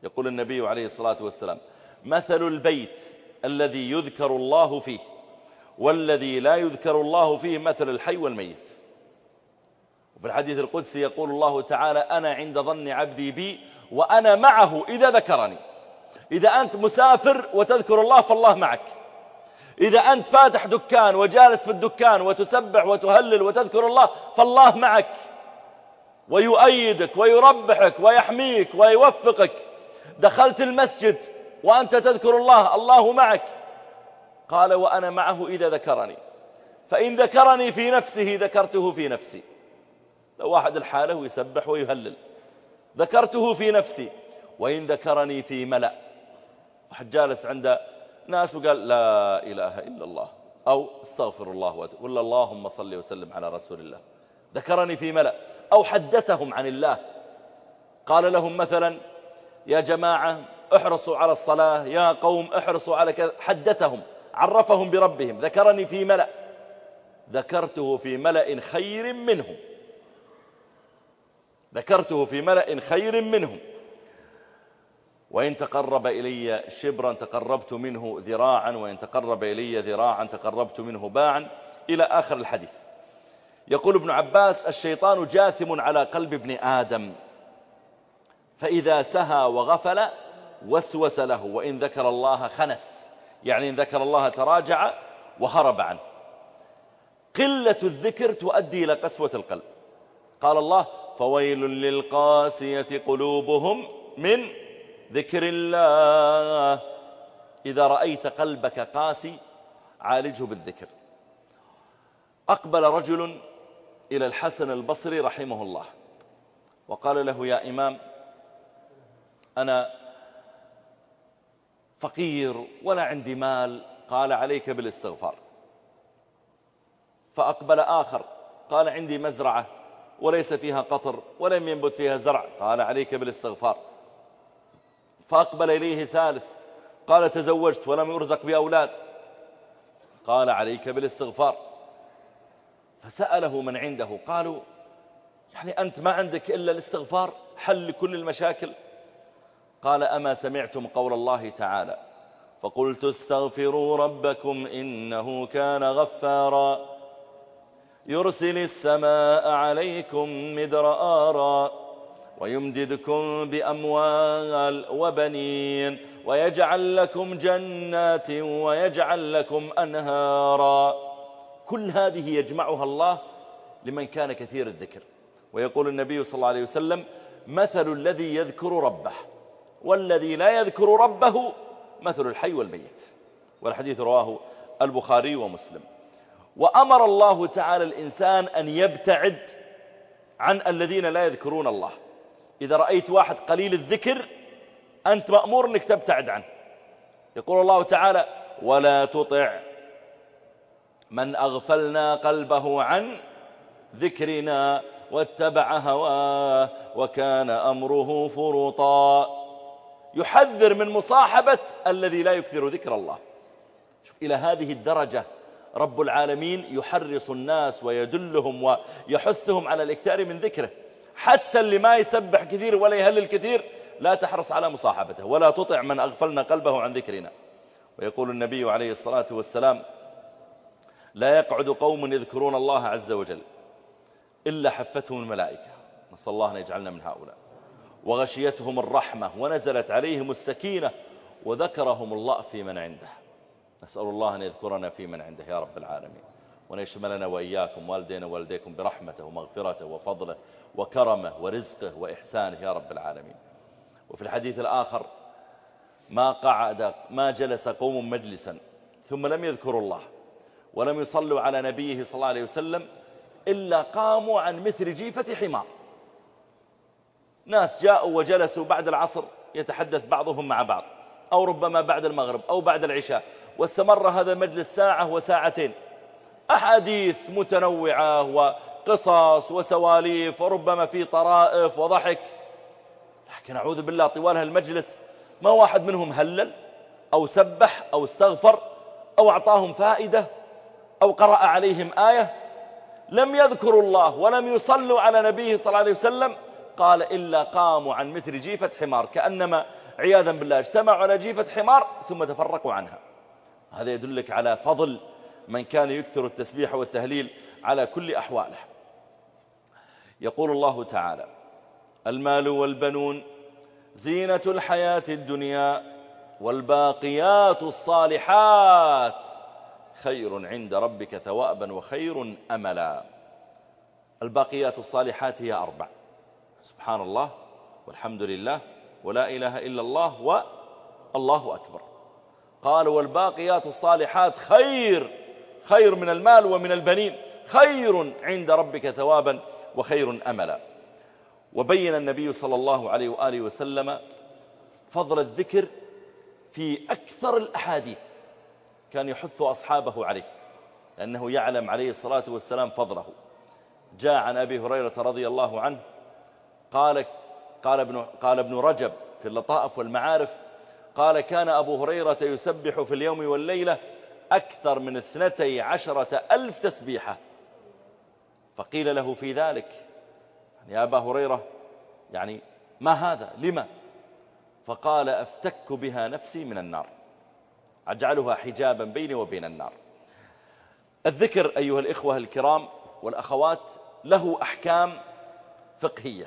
يقول النبي عليه الصلاة والسلام مثل البيت الذي يذكر الله فيه. والذي لا يذكر الله فيه مثل الحي والميت. وفي الحديث القدسي يقول الله تعالى أنا عند ظن عبدي بي وأنا معه إذا ذكرني. إذا أنت مسافر وتذكر الله فالله معك. إذا أنت فاتح دكان وجالس في الدكان وتسبح وتهلل وتذكر الله فالله معك. ويؤيدك ويربحك ويحميك ويوفقك. دخلت المسجد وأنت تذكر الله الله معك. قال وأنا معه إذا ذكرني. فإن ذكرني في نفسه ذكرته في نفسي. لو واحد الحالة ويسبح ويهلل. ذكرته في نفسي. وإن ذكرني في ملأ. واحد جالس عند ناس وقال لا إله إلا الله. أو استغفر الله ولا اللهم صل وسلم على رسول الله. ذكرني في ملأ. أو حدثهم عن الله. قال لهم مثلا يا جماعة احرصوا على الصلاة. يا قوم احرصوا على كذا. حدثهم. عرفهم بربهم ذكرني في ملأ. ذكرته في ملأ خير منهم. ذكرته في ملأ خير منهم. وإن تقرب إلي شبرا تقربت منه ذراعا وإن تقرب إلي ذراعا تقربت منه باعا. إلى آخر الحديث. يقول ابن عباس الشيطان جاثم على قلب ابن آدم. فإذا سهى وغفل وسوس له وإن ذكر الله خنس. يعني إن ذكر الله تراجع وهرب عنه. قلة الذكر تؤدي إلى قسوة القلب. قال الله فويل للقاسية قلوبهم من ذكر الله. إذا رأيت قلبك قاسي عالجه بالذكر. أقبل رجل إلى الحسن البصري رحمه الله وقال له يا إمام أنا فقير ولا عندي مال قال عليك بالاستغفار. فأقبل آخر قال عندي مزرعة وليس فيها قطر ولم ينبت فيها زرع قال عليك بالاستغفار. فأقبل إليه ثالث قال تزوجت ولم يرزق بأولاد قال عليك بالاستغفار. فسأله من عنده قالوا يعني أنت ما عندك إلا الاستغفار حل لكل المشاكل. قال أما سمعتم قول الله تعالى فقلت استغفروا ربكم إنه كان غفارا يرسل السماء عليكم مدرارا ويمددكم بأموال وبنين ويجعل لكم جنات ويجعل لكم أنهارا كل هذه يجمعها الله لمن كان كثير الذكر ويقول النبي صلى الله عليه وسلم مثل الذي يذكر ربه والذي لا يذكر ربه مثل الحي والميت. والحديث رواه البخاري ومسلم. وأمر الله تعالى الإنسان أن يبتعد عن الذين لا يذكرون الله. إذا رأيت واحد قليل الذكر أنت مأمور أنك تبتعد عنه. يقول الله تعالى ولا تطع من أغفلنا قلبه عن ذكرنا واتبع هواه وكان أمره فرطا. يحذر من مصاحبة الذي لا يكثر ذكر الله. شوف إلى هذه الدرجة رب العالمين يحرص الناس ويدلهم ويحثهم على الإكثار من ذكره. حتى اللي ما يسبح كثير ولا يهلل كثير لا تحرص على مصاحبته ولا تطع من أغفلنا قلبه عن ذكرنا. ويقول النبي عليه الصلاة والسلام لا يقعد قوم يذكرون الله عز وجل إلا حفتهم الملائكة. نسأل الله أن يجعلنا من هؤلاء. وغشيتهم الرحمة ونزلت عليهم السكينة وذكرهم الله في من عنده. نسأل الله أن يذكرنا في من عنده يا رب العالمين. وأن يشملنا وإياكم والدينا والديكم برحمته ومغفرته وفضله وكرمه ورزقه وإحسانه يا رب العالمين. وفي الحديث الآخر ما قعد ما جلس قوم مجلسا ثم لم يذكروا الله ولم يصلوا على نبيه صلى الله عليه وسلم إلا قاموا عن مثل جيفة حمار. ناس جاءوا وجلسوا بعد العصر يتحدث بعضهم مع بعض أو ربما بعد المغرب أو بعد العشاء واستمر هذا المجلس ساعة وساعتين. أحاديث متنوعة وقصص وسواليف وربما في طرائف وضحك. لكن أعوذ بالله طوال هالمجلس ما واحد منهم هلل أو سبح أو استغفر أو أعطاهم فائدة أو قرأ عليهم آية لم يذكروا الله ولم يصلوا على نبيه صلى الله عليه وسلم قال إلا قاموا عن مثل جيفة حمار كأنما عياذا بالله اجتمعوا على جيفة حمار ثم تفرقوا عنها. هذا يدلك على فضل من كان يكثر التسبيح والتهليل على كل أحواله. يقول الله تعالى المال والبنون زينة الحياة الدنيا والباقيات الصالحات خير عند ربك ثوابا وخير أملا. الباقيات الصالحات هي أربع. سبحان الله والحمد لله ولا إله إلا الله والله أكبر. قال والباقيات الصالحات خير خير من المال ومن البنين خير عند ربك ثوابا وخير أملا. وبين النبي صلى الله عليه وآله وسلم فضل الذكر في أكثر الأحاديث. كان يحث أصحابه عليه لأنه يعلم عليه الصلاة والسلام فضله. جاء عن أبي هريرة رضي الله عنه قال قال ابن, قال ابن رجب في اللطائف والمعارف قال كان أبو هريرة يسبح في اليوم والليلة أكثر من اثنتي عشرة ألف تسبيحة. فقيل له في ذلك؟ يا أبا هريرة يعني ما هذا؟ لما؟ فقال أفتك بها نفسي من النار أجعلها حجابا بيني وبين النار. الذكر أيها الإخوة الكرام والأخوات له أحكام فقهية.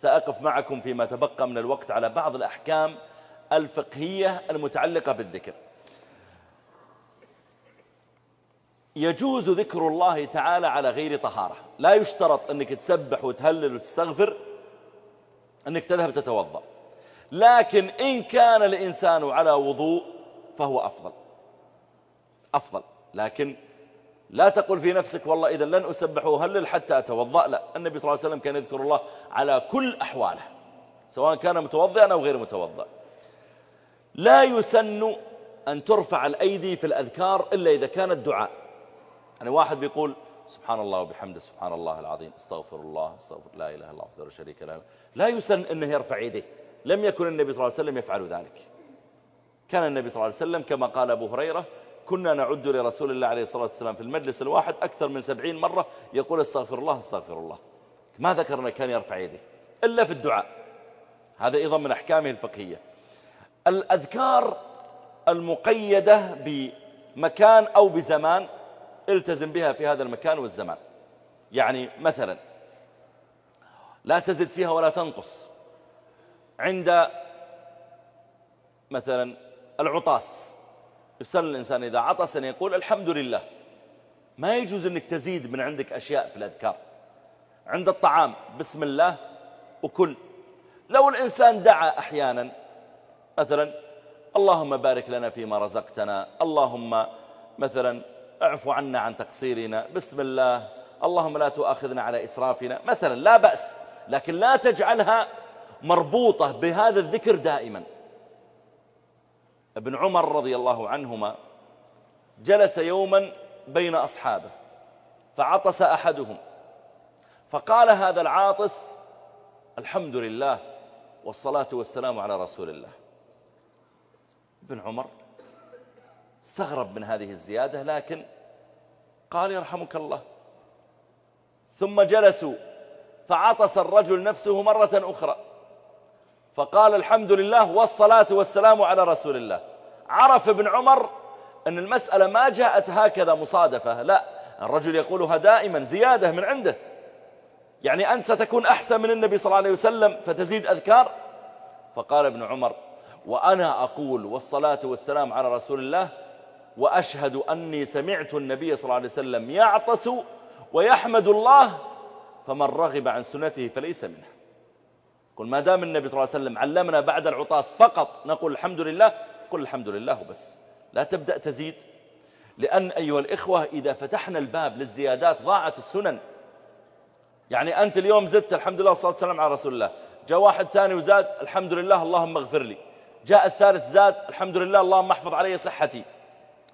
سأقف معكم فيما تبقى من الوقت على بعض الأحكام الفقهية المتعلقة بالذكر. يجوز ذكر الله تعالى على غير طهارة. لا يشترط أنك تسبح وتهلل وتستغفر أنك تذهب تتوضأ. لكن إن كان الإنسان على وضوء فهو أفضل. أفضل. لكن لا تقل في نفسك والله إذا لن أسبح وهلل حتى أتوضأ؟ لا. النبي صلى الله عليه وسلم كان يذكر الله على كل أحواله سواء كان متوضئا أو غير متوضئ. لا يسن أن ترفع الأيدي في الأذكار إلا إذا كان الدعاء يعني واحد بيقول سبحان الله وبحمده سبحان الله العظيم استغفر الله استغفر لا إله إلا الله وحده لا شريك له. لا يسن أنه يرفع يديه. لم يكن النبي صلى الله عليه وسلم يفعل ذلك. كان النبي صلى الله عليه وسلم كما قال أبو هريرة كنا نعد لرسول الله عليه الصلاة والسلام في المجلس الواحد أكثر من سبعين مرة يقول استغفر الله استغفر الله. ما ذكرنا كان يرفع يده إلا في الدعاء. هذا أيضا من أحكامه الفقهية. الأذكار المقيدة بمكان أو بزمان التزم بها في هذا المكان والزمان. يعني مثلا لا تزد فيها ولا تنقص. عند مثلا العطاس يسأل الإنسان إذا عطس يقول الحمد لله. ما يجوز أنك تزيد من عندك أشياء في الأذكار. عند الطعام بسم الله وكل. لو الإنسان دعا أحيانا مثلا اللهم بارك لنا فيما رزقتنا اللهم مثلا اعفو عنا عن تقصيرنا بسم الله اللهم لا تؤاخذنا على إسرافنا مثلا لا بأس. لكن لا تجعلها مربوطة بهذا الذكر دائما. ابن عمر رضي الله عنهما جلس يوما بين أصحابه فعطس أحدهم فقال هذا العاطس الحمد لله والصلاة والسلام على رسول الله. ابن عمر استغرب من هذه الزيادة لكن قال يرحمك الله. ثم جلسوا فعطس الرجل نفسه مرة أخرى. فقال الحمد لله والصلاة والسلام على رسول الله. عرف ابن عمر أن المسألة ما جاءت هكذا مصادفة. لا الرجل يقولها دائما زيادة من عنده. يعني أنت ستكون أحسن من النبي صلى الله عليه وسلم فتزيد أذكار؟ فقال ابن عمر وأنا أقول والصلاة والسلام على رسول الله وأشهد أني سمعت النبي صلى الله عليه وسلم يعطس ويحمد الله فمن رغب عن سنته فليس منه. قل ما دام النبي صلى الله عليه وسلم علمنا بعد العطاس فقط نقول الحمد لله قل الحمد لله بس لا تبدأ تزيد. لأن أيها الإخوة إذا فتحنا الباب للزيادات ضاعت السنن. يعني أنت اليوم زدت الحمد لله والصلاة والسلام على رسول الله. جاء واحد ثاني وزاد الحمد لله اللهم اغفر لي. جاء الثالث زاد الحمد لله اللهم احفظ علي صحتي.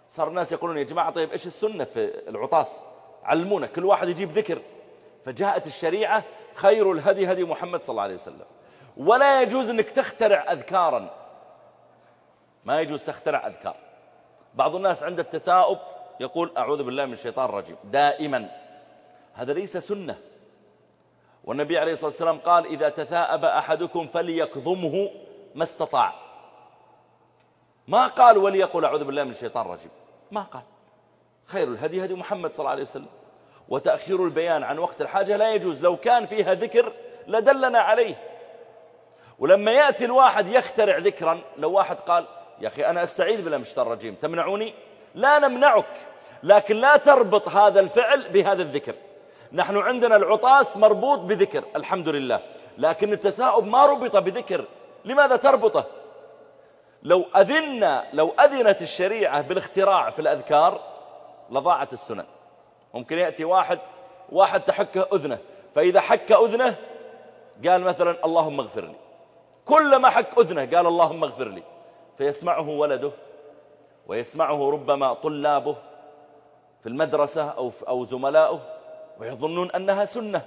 صار الناس يقولون يا جماعة طيب إيش السنة في العطاس؟ علمونا كل واحد يجيب ذكر. فجاءت الشريعة خير الهدي هدي محمد صلى الله عليه وسلم. ولا يجوز أنك تخترع أذكارا. ما يجوز تخترع أذكار. بعض الناس عند التثاؤب يقول أعوذ بالله من الشيطان الرجيم. دائما. هذا ليس سنة. والنبي عليه الصلاة والسلام قال إذا تثاءب أحدكم فليكظمه ما استطاع. ما قال وليقول أعوذ بالله من الشيطان الرجيم. ما قال. خير الهدي هدي محمد صلى الله عليه وسلم. وتأخير البيان عن وقت الحاجة لا يجوز. لو كان فيها ذكر لدلنا عليه. ولما يأتي الواحد يخترع ذكرا لو واحد قال يا أخي أنا أستعيذ بالله الرجيم تمنعوني؟ لا نمنعك لكن لا تربط هذا الفعل بهذا الذكر. نحن عندنا العطاس مربوط بذكر الحمد لله لكن التثاؤب ما ربط بذكر. لماذا تربطه؟ لو أذنا لو أذنت الشريعة بالاختراع في الأذكار لضاعت السنن. ممكن يأتي واحد واحد تحك أذنه. فإذا حك أذنه قال مثلا اللهم اغفر لي. كل ما حك أذنه قال اللهم اغفر لي. فيسمعه ولده ويسمعه ربما طلابه في المدرسة أو, أو زملاؤه ويظنون أنها سنة.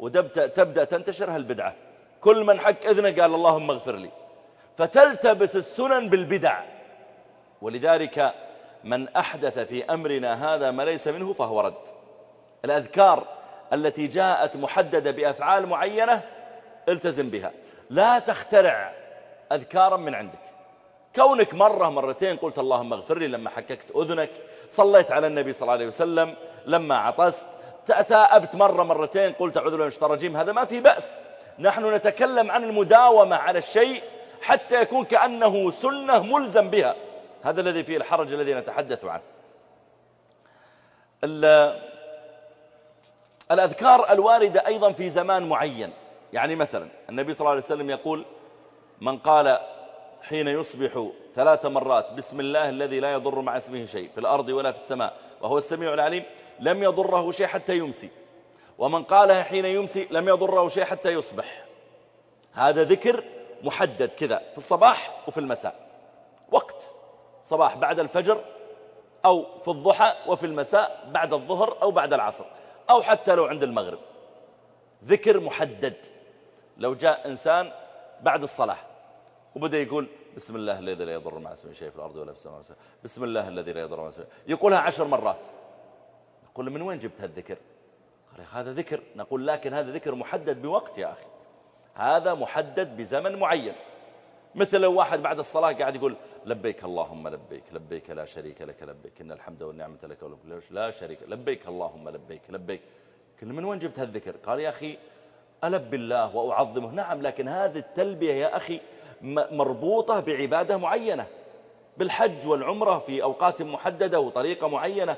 وتبدأ تنتشر هالبدعة. كل من حك إذنه قال اللهم اغفر لي. فتلتبس السنن بالبدع. ولذلك من أحدث في أمرنا هذا ما ليس منه فهو رد. الأذكار التي جاءت محددة بأفعال معينة التزم بها. لا تخترع أذكارا من عندك. كونك مرة مرتين قلت اللهم اغفر لي لما حككت أذنك صليت على النبي صلى الله عليه وسلم لما عطست تأثابت مرة مرتين قلت أعوذ بالله من الرجيم. هذا ما في بأس. نحن نتكلم عن المداومة على الشيء حتى يكون كأنه سنة ملزم بها. هذا الذي فيه الحرج الذي نتحدث عنه. الأذكار الواردة أيضا في زمان معين. يعني مثلا النبي صلى الله عليه وسلم يقول من قال حين يصبح ثلاث مرات بسم الله الذي لا يضر مع اسمه شيء في الأرض ولا في السماء وهو السميع العليم لم يضره شيء حتى يمسي. ومن قالها حين يمسي لم يضره شيء حتى يصبح. هذا ذكر محدد كذا في الصباح وفي المساء. وقت. صباح بعد الفجر أو في الضحى وفي المساء بعد الظهر أو بعد العصر أو حتى لو عند المغرب. ذكر محدد. لو جاء إنسان بعد الصلاة وبدأ يقول بسم الله الذي لا يضر مع اسمه شيء في الأرض ولا في السماء بسم الله الذي لا يضر مع اسمه. يقولها عشر مرات. نقول من وين جبت هالذكر؟ قال هذا ذكر. نقول لكن هذا ذكر محدد بوقت يا أخي. هذا محدد بزمن معين. مثل لو واحد بعد الصلاة قاعد يقول لبيك اللهم لبيك لبيك لا شريك لك لبيك إن الحمد والنعمة لك لا شريك لبيك اللهم لبيك لبيك. كل من وين جبت هالذكر؟ قال يا أخي ألب الله وأعظمه. نعم لكن هذه التلبية يا أخي مربوطة بعبادة معينة بالحج والعمرة في أوقات محددة وطريقة معينة.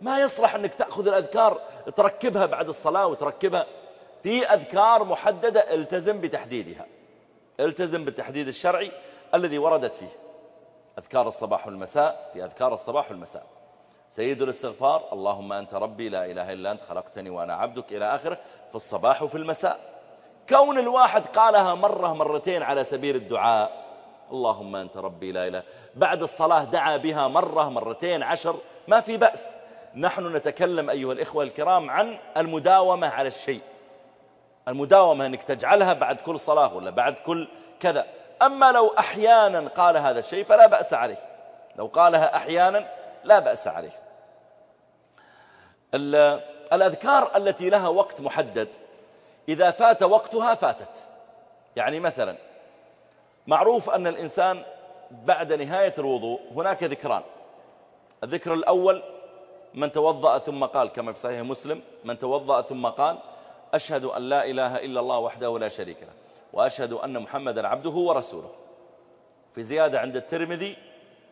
ما يصلح أنك تأخذ الأذكار تركبها بعد الصلاة وتركبها في أذكار محددة التزم بتحديدها التزم بالتحديد الشرعي الذي وردت فيه. أذكار الصباح والمساء في أذكار الصباح والمساء. سيد الاستغفار اللهم أنت ربي لا إله إلا أنت خلقتني وأنا عبدك إلى آخره في الصباح وفي المساء. كون الواحد قالها مرة مرتين على سبيل الدعاء اللهم أنت ربي لا إله. بعد الصلاة دعا بها مرة مرتين عشر ما في بأس. نحن نتكلم أيها الإخوة الكرام عن المداومة على الشيء. المداومة أنك تجعلها بعد كل صلاة ولا بعد كل كذا. أما لو أحيانا قال هذا الشيء فلا بأس عليه. لو قالها أحيانا لا بأس عليه. الأذكار التي لها وقت محدد إذا فات وقتها فاتت. يعني مثلا معروف أن الإنسان بعد نهاية الوضوء هناك ذكران. الذكر الأول من توضأ ثم قال كما في صحيح مسلم من توضأ ثم قال أشهد أن لا إله إلا الله وحده لا شريك له. وأشهد أن محمدا عبده ورسوله. في زيادة عند الترمذي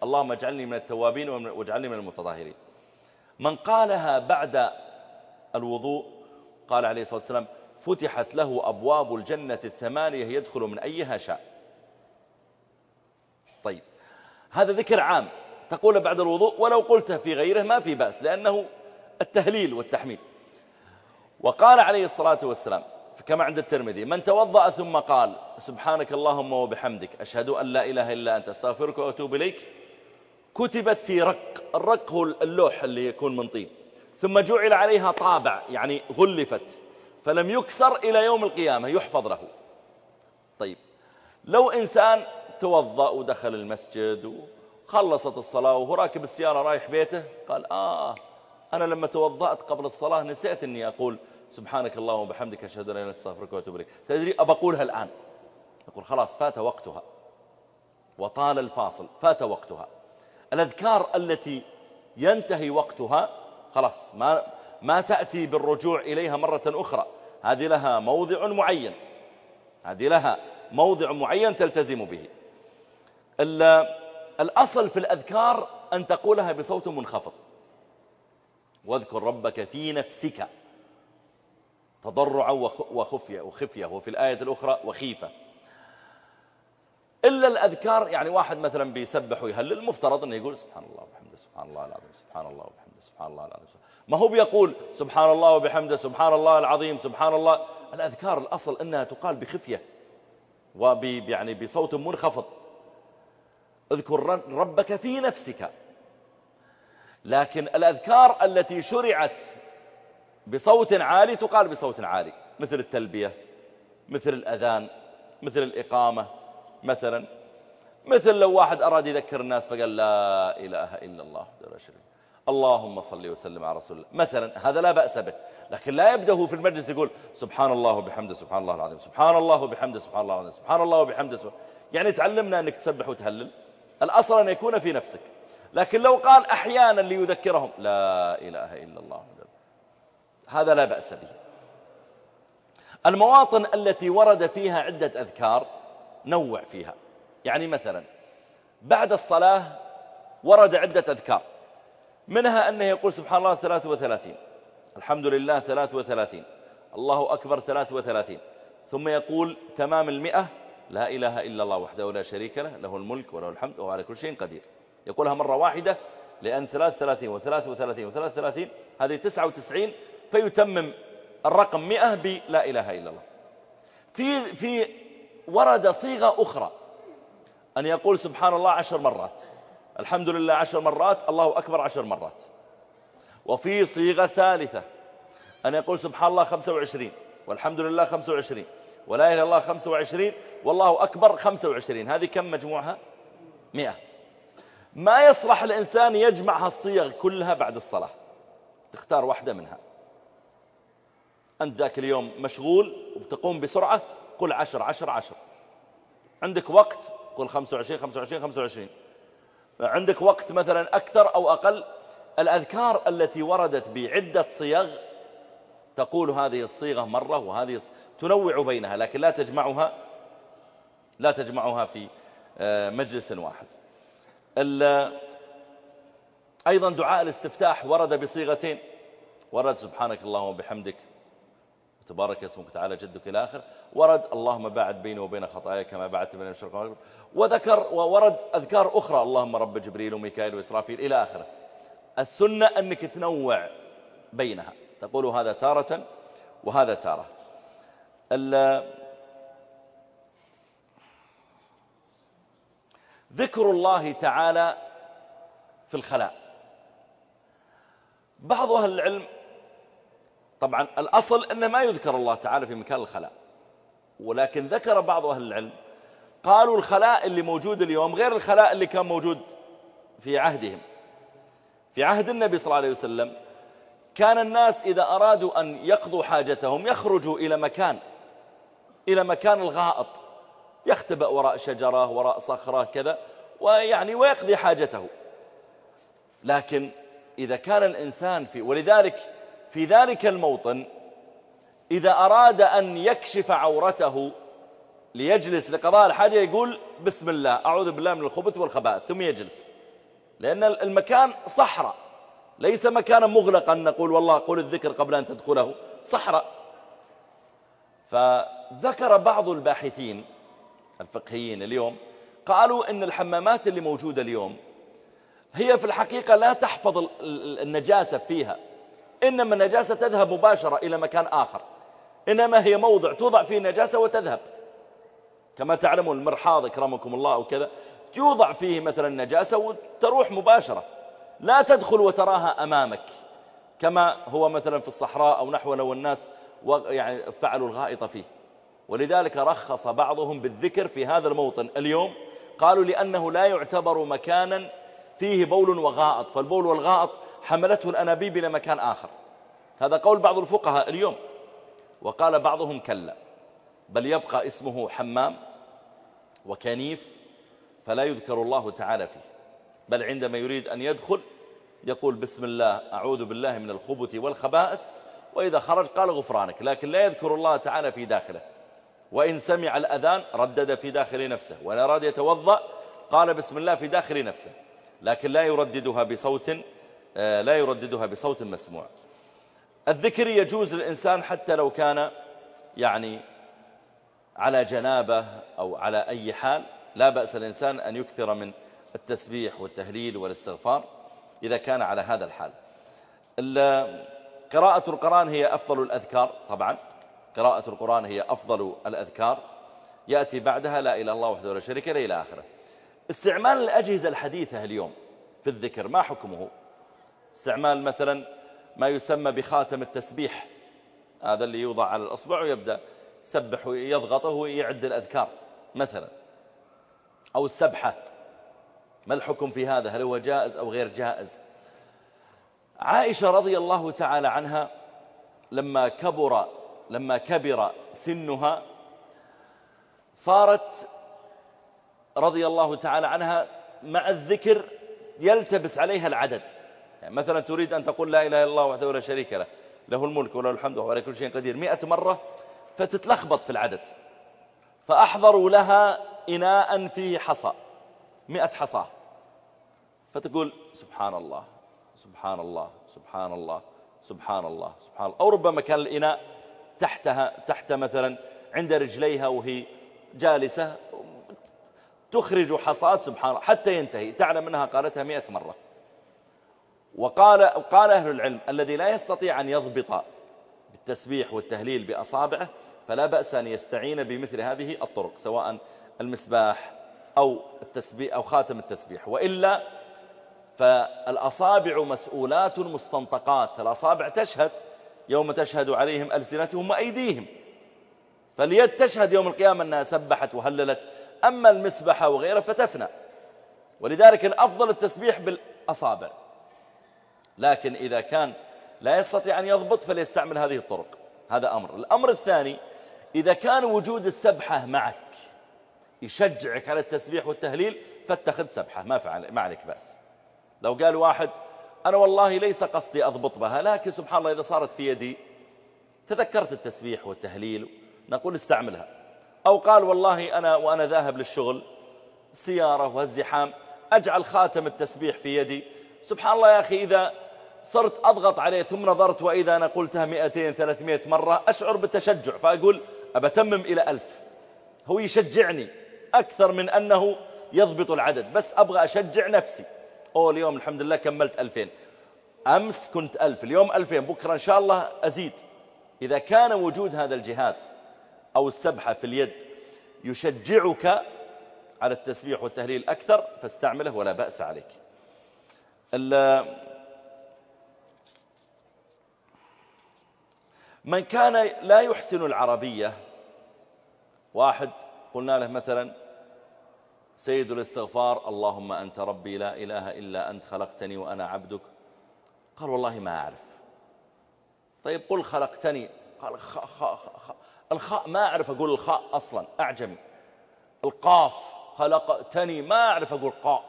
اللهم اجعلني من التوابين واجعلني من المتظاهرين من قالها بعد الوضوء قال عليه الصلاة والسلام فتحت له أبواب الجنة الثمانية يدخل من أيها شاء. طيب هذا ذكر عام. تقول بعد الوضوء ولو قلته في غيره ما في بأس لأنه التهليل والتحميد. وقال عليه الصلاة والسلام كما عند الترمذي. من توضأ ثم قال سبحانك اللهم وبحمدك أشهد أن لا إله إلا أنت أستغفرك وأتوب إليك. كتبت في رق الرق هو اللوح اللي يكون من طين. ثم جعل عليها طابع يعني غلفت. فلم يكسر إلى يوم القيامة يحفظ له. طيب. لو إنسان توضأ ودخل المسجد وخلصت الصلاة وهو راكب السيارة رايح بيته قال آه أنا لما توضأت قبل الصلاة نسيت أني أقول سبحانك اللهم وبحمدك أشهد أن لا إله إلا أنت أستغفرك وأتوب إليك. تدري أبى أقولها الآن؟ يقول خلاص فات وقتها. وطال الفاصل فات وقتها. الأذكار التي ينتهي وقتها خلاص ما ما تأتي بالرجوع إليها مرة أخرى. هذه لها موضع معين. هذه لها موضع معين تلتزم به. الأصل في الأذكار أن تقولها بصوت منخفض. واذكر ربك في نفسك. تضرعا وخفية, وخفية وفي الآية الأخرى وخيفة. إلا الأذكار يعني واحد مثلا بيسبح ويهلل المفترض أنه يقول سبحان الله وبحمده سبحان الله العظيم سبحان الله وبحمده سبحان الله العظيم. ما هو بيقول سبحان الله وبحمده سبحان الله العظيم سبحان الله؟ الأذكار الأصل أنها تقال بخفية وب يعني بصوت منخفض. اذكر ربك في نفسك. لكن الأذكار التي شرعت بصوت عالي تقال بصوت عالي. مثل التلبية مثل الأذان مثل الإقامة مثلا. مثل لو واحد أراد يذكر الناس فقال لا إله إلا الله اللهم صل وسلم على رسول الله. مثلا هذا لا بأس به. لكن لا يبدأ في المجلس يقول سبحان الله وبحمده سبحان الله العظيم سبحان الله وبحمده سبحان الله العظيم سبحان الله وبحمده سبحان يعني تعلمنا أنك تسبح وتهلل. الأصل أن يكون في نفسك. لكن لو قال أحيانا ليذكرهم لا إله إلا الله هذا لا بأس به. المواطن التي ورد فيها عدة أذكار نوع فيها. يعني مثلا بعد الصلاة ورد عدة أذكار. منها أنه يقول سبحان الله 33 الحمد لله 33 الله أكبر 33 ثم يقول تمام المئة. لا إله إلا الله وحده لا شريك له له الملك وله الحمد وهو على كل شيء قدير. يقولها مرة واحدة لأن 33 و33 و33 هذه 99 فيتمم الرقم 100 بلا إله إلا الله. في في ورد صيغة أخرى أن يقول سبحان الله عشر مرات الحمد لله عشر مرات الله أكبر عشر مرات. وفي صيغة ثالثة أن يقول سبحان الله خمسة وعشرين والحمد لله خمسة وعشرين ولا إله إلا الله خمسة وعشرين والله أكبر خمسة وعشرين. هذه كم مجموعها؟ مئة. ما يصلح الإنسان يجمع هالصيغ كلها بعد الصلاة؟ تختار واحدة منها. أنت ذاك اليوم مشغول وبتقوم بسرعة قل عشر عشر عشر. عندك وقت؟ قل خمسة وعشرين خمسة وعشرين خمسة وعشرين. عندك وقت مثلا أكثر أو أقل؟ الأذكار التي وردت بعدة صيغ تقول هذه الصيغة مرة وهذه تنوع بينها لكن لا تجمعها لا تجمعها في آه، مجلس واحد. أيضا دعاء الاستفتاح ورد بصيغتين. ورد سبحانك اللهم وبحمدك. تبارك اسمك تعالى جدك إلى آخر. ورد اللهم باعد بيني وبين خطاياي كما بعدت بين المشرق والمغرب وذكر وورد أذكار أخرى. اللهم رب جبريل وميكائيل وإسرافيل إلى آخره. السنة أنك تنوع بينها. تقول هذا تارة وهذا تارة. ذكر الله تعالى في الخلاء. بعض أهل العلم طبعا الأصل أنه ما يذكر الله تعالى في مكان الخلاء ولكن ذكر بعض أهل العلم قالوا الخلاء اللي موجود اليوم غير الخلاء اللي كان موجود في عهدهم. في عهد النبي صلى الله عليه وسلم كان الناس إذا أرادوا أن يقضوا حاجتهم يخرجوا إلى مكان إلى مكان الغائط يختبأ وراء شجرة وراء صخرة كذا ويعني ويقضي حاجته. لكن إذا كان الإنسان في ولذلك في ذلك الموطن إذا أراد أن يكشف عورته ليجلس لقضاء الحاجة يقول بسم الله أعوذ بالله من الخبث والخبائث ثم يجلس. لأن المكان صحراء ليس مكانا مغلقا نقول والله قل الذكر قبل أن تدخله صحراء. فذكر بعض الباحثين الفقهيين اليوم قالوا إن الحمامات اللي موجودة اليوم هي في الحقيقة لا تحفظ النجاسة فيها. إنما النجاسة تذهب مباشرة إلى مكان آخر. إنما هي موضع توضع فيه النجاسة وتذهب. كما تعلمون المرحاض اكرمكم الله وكذا يوضع فيه مثلا النجاسة وتروح مباشرة. لا تدخل وتراها أمامك كما هو مثلا في الصحراء أو نحو لو الناس يعني فعلوا الغائط فيه. ولذلك رخص بعضهم بالذكر في هذا الموطن اليوم قالوا لأنه لا يعتبر مكانا فيه بول وغائط. فالبول والغائط حملته الأنابيب إلى مكان آخر. هذا قول بعض الفقهاء اليوم. وقال بعضهم كلا. بل يبقى اسمه حمام وكنيف فلا يذكر الله تعالى فيه. بل عندما يريد أن يدخل يقول بسم الله أعوذ بالله من الخبث والخبائث. وإذا خرج قال غفرانك لكن لا يذكر الله تعالى في داخله. وإن سمع الأذان ردد في داخل نفسه. وإن أراد يتوضأ قال بسم الله في داخل نفسه. لكن لا يرددها بصوت لا يرددها بصوت مسموع. الذكر يجوز للإنسان حتى لو كان يعني على جنابة أو على أي حال. لا بأس الإنسان أن يكثر من التسبيح والتهليل والاستغفار إذا كان على هذا الحال. قراءة القرآن هي أفضل الأذكار طبعا. قراءة القرآن هي أفضل الأذكار. يأتي بعدها لا إلى الله وحده ولا شريك له إلى آخره. استعمال الأجهزة الحديثة اليوم في الذكر ما حكمه؟ استعمال مثلا ما يسمى بخاتم التسبيح. هذا اللي يوضع على الأصبع ويبدأ يسبح ويضغطه ويعد الأذكار مثلا. أو السبحة. ما الحكم في هذا؟ هل هو جائز أو غير جائز؟ عائشة رضي الله تعالى عنها لما كبر لما كبر سنها صارت رضي الله تعالى عنها مع الذكر يلتبس عليها العدد. مثلا تريد أن تقول لا إله إلا الله وحده ولا شريك له له الملك وله الحمد وهو على كل شيء قدير. مئة مرة فتتلخبط في العدد. فأحضروا لها إناء فيه حصى. مئة حصى. فتقول سبحان الله سبحان الله سبحان الله سبحان الله سبحان الله. أو ربما كان الإناء تحتها تحت مثلا عند رجليها وهي جالسة تخرج حصات سبحان الله حتى ينتهي. تعلم أنها قالتها مئة مرة. وقال قال أهل العلم الذي لا يستطيع أن يضبط بالتسبيح والتهليل بأصابعه فلا بأس أن يستعين بمثل هذه الطرق سواء المسباح أو التسبيح أو خاتم التسبيح. وإلا فالأصابع مسؤولات مستنطقات الأصابع تشهد يوم تشهد عليهم ألسنتهم وأيديهم. فاليد تشهد يوم القيامة أنها سبحت وهللت أما المسبحة وغيره فتفنى. ولذلك الأفضل التسبيح بالأصابع. لكن إذا كان لا يستطيع أن يضبط فليستعمل هذه الطرق. هذا أمر. الأمر الثاني إذا كان وجود السبحة معك يشجعك على التسبيح والتهليل فاتخذ سبحة. ما, فعل ما عليك بأس. لو قال واحد أنا والله ليس قصدي أضبط بها لكن سبحان الله إذا صارت في يدي تذكرت التسبيح والتهليل نقول استعملها. أو قال والله أنا وأنا ذاهب للشغل سيارة والزحام أجعل خاتم التسبيح في يدي. سبحان الله يا أخي إذا صرت أضغط عليه ثم نظرت وإذا أنا قلتها 200 300 مرة أشعر بالتشجع فأقول أبتمم إلى ألف. هو يشجعني أكثر من أنه يضبط العدد بس أبغى أشجع نفسي. أوه اليوم الحمد لله كملت ألفين. أمس كنت ألف اليوم ألفين بكرة إن شاء الله أزيد. إذا كان وجود هذا الجهاز أو السبحة في اليد يشجعك على التسبيح والتهليل أكثر فاستعمله ولا بأس عليك. من كان لا يحسن العربية واحد قلنا له مثلا سيد الاستغفار اللهم أنت ربي لا إله إلا أنت خلقتني وأنا عبدك. قال والله ما أعرف. طيب قل خلقتني. قال خ خ خ الخاء ما أعرف أقول الخاء أصلا أعجمي. القاف خلقتني ما أعرف أقول قاء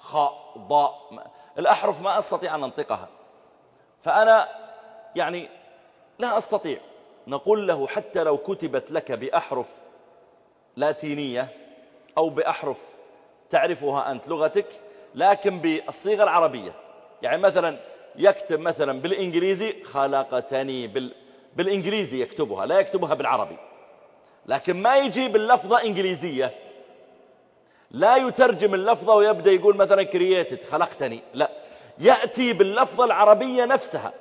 خاء ضاء الأحرف ما أستطيع أن أنطقها. فأنا يعني لا أستطيع. نقول له حتى لو كتبت لك بأحرف لاتينية أو بأحرف تعرفها أنت لغتك لكن بالصيغة العربية. يعني مثلا يكتب مثلا بالإنجليزي خلقتني بال... بالإنجليزي يكتبها لا يكتبها بالعربي. لكن ما يجي باللفظة إنجليزية لا يترجم اللفظة ويبدأ يقول مثلا created خلقتني لا. يأتي باللفظة العربية نفسها.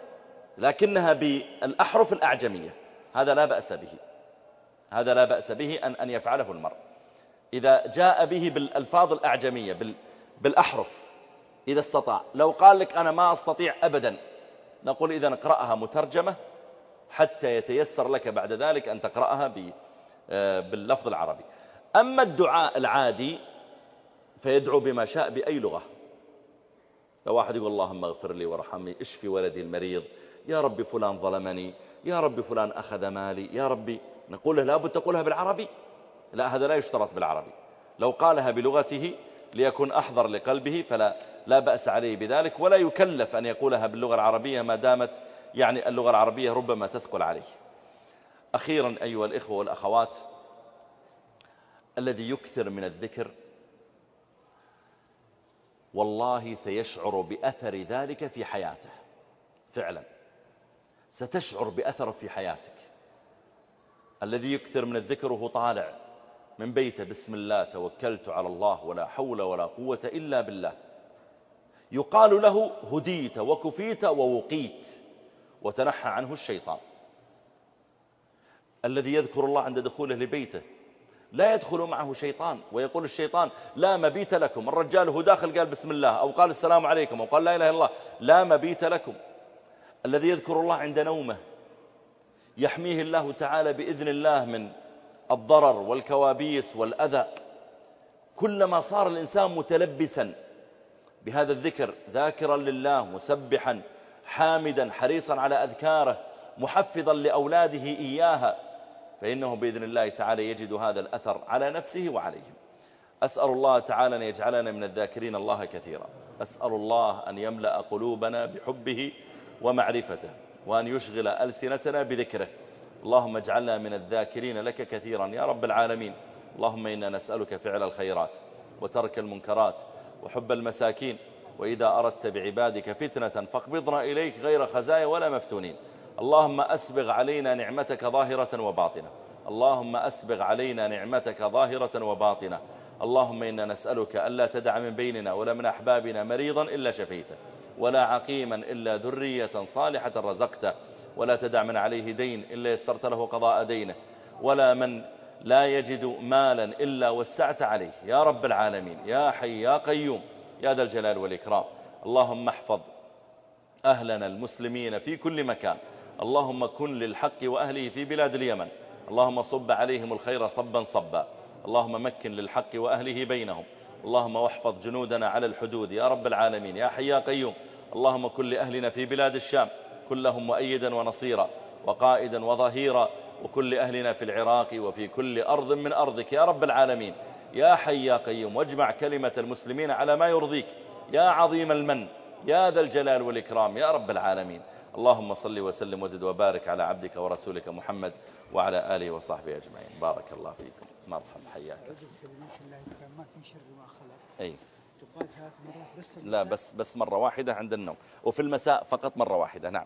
لكنها بالأحرف الأعجمية. هذا لا بأس به. هذا لا بأس به أن, أن يفعله المرء. إذا جاء به بالألفاظ الأعجمية بالأحرف إذا استطاع. لو قال لك أنا ما أستطيع أبدا نقول إذا اقرأها مترجمة حتى يتيسر لك بعد ذلك أن تقرأها آه، باللفظ العربي. أما الدعاء العادي فيدعو بما شاء بأي لغة. لو واحد يقول اللهم اغفر لي وارحمني اشفي ولدي المريض يا رب فلان ظلمني يا رب فلان أخذ مالي يا ربي. نقول له لابد تقولها بالعربي. لا هذا لا يشترط بالعربي. لو قالها بلغته ليكون أحضر لقلبه فلا لا بأس عليه بذلك ولا يكلف أن يقولها باللغة العربية ما دامت يعني اللغة العربية ربما تثقل عليه. أخيرا أيها الإخوة والأخوات الذي يكثر من الذكر والله سيشعر بأثر ذلك في حياته. فعلا. ستشعر بأثر في حياتك. الذي يكثر من الذكر وهو طالع من بيته بسم الله توكلت على الله ولا حول ولا قوة إلا بالله. يقال له هديت وكفيت ووقيت وتنحى عنه الشيطان. الذي يذكر الله عند دخوله لبيته لا يدخل معه شيطان ويقول الشيطان لا مبيت لكم. الرجال هو داخل قال بسم الله أو قال السلام عليكم أو قال لا إله إلا الله لا مبيت لكم. الذي يذكر الله عند نومه يحميه الله تعالى بإذن الله من الضرر والكوابيس والأذى. كلما صار الإنسان متلبسا بهذا الذكر ذاكرا لله مسبحا حامدا حريصا على أذكاره محفظا لأولاده إياها فإنه بإذن الله تعالى يجد هذا الأثر على نفسه وعليهم. أسأل الله تعالى أن يجعلنا من الذاكرين الله كثيرا. أسأل الله أن يملأ قلوبنا بحبه ومعرفته وأن يشغل ألسنتنا بذكره. اللهم اجعلنا من الذاكرين لك كثيرا يا رب العالمين. اللهم إنا نسألك فعل الخيرات وترك المنكرات وحب المساكين. وإذا أردت بعبادك فتنة فاقبضنا إليك غير خزايا ولا مفتونين. اللهم أسبغ علينا نعمتك ظاهرة وباطنة. اللهم أسبغ علينا نعمتك ظاهرة وباطنة. اللهم إنا نسألك ألا تدع من بيننا ولا من أحبابنا مريضا إلا شفيته. ولا عقيما إلا ذرية صالحة رزقته. ولا تدع من عليه دين إلا يسترت له قضاء دينه. ولا من لا يجد مالا إلا وسعت عليه. يا رب العالمين. يا حي يا قيوم. يا ذا الجلال والإكرام. اللهم احفظ أهلنا المسلمين في كل مكان. اللهم كن للحق وأهله في بلاد اليمن. اللهم صب عليهم الخير صبا صبا. اللهم مكن للحق وأهله بينهم. اللهم واحفظ جنودنا على الحدود. يا رب العالمين. يا حي يا قيوم. اللهم كن لأهلنا في بلاد الشام كلهم مؤيدا ونصيرا وقائدا وظهيرا وكل أهلنا في العراق وفي كل أرض من أرضك يا رب العالمين. يا حي يا قيوم واجمع كلمة المسلمين على ما يرضيك. يا عظيم المن يا ذا الجلال والإكرام يا رب العالمين. اللهم صل وسلم وزد وبارك على عبدك ورسولك محمد وعلى آله وصحبه أجمعين. بارك الله فيكم. مرحبا حياك. أي. لا بس بس مرة واحدة عند النوم. وفي المساء فقط مرة واحدة نعم.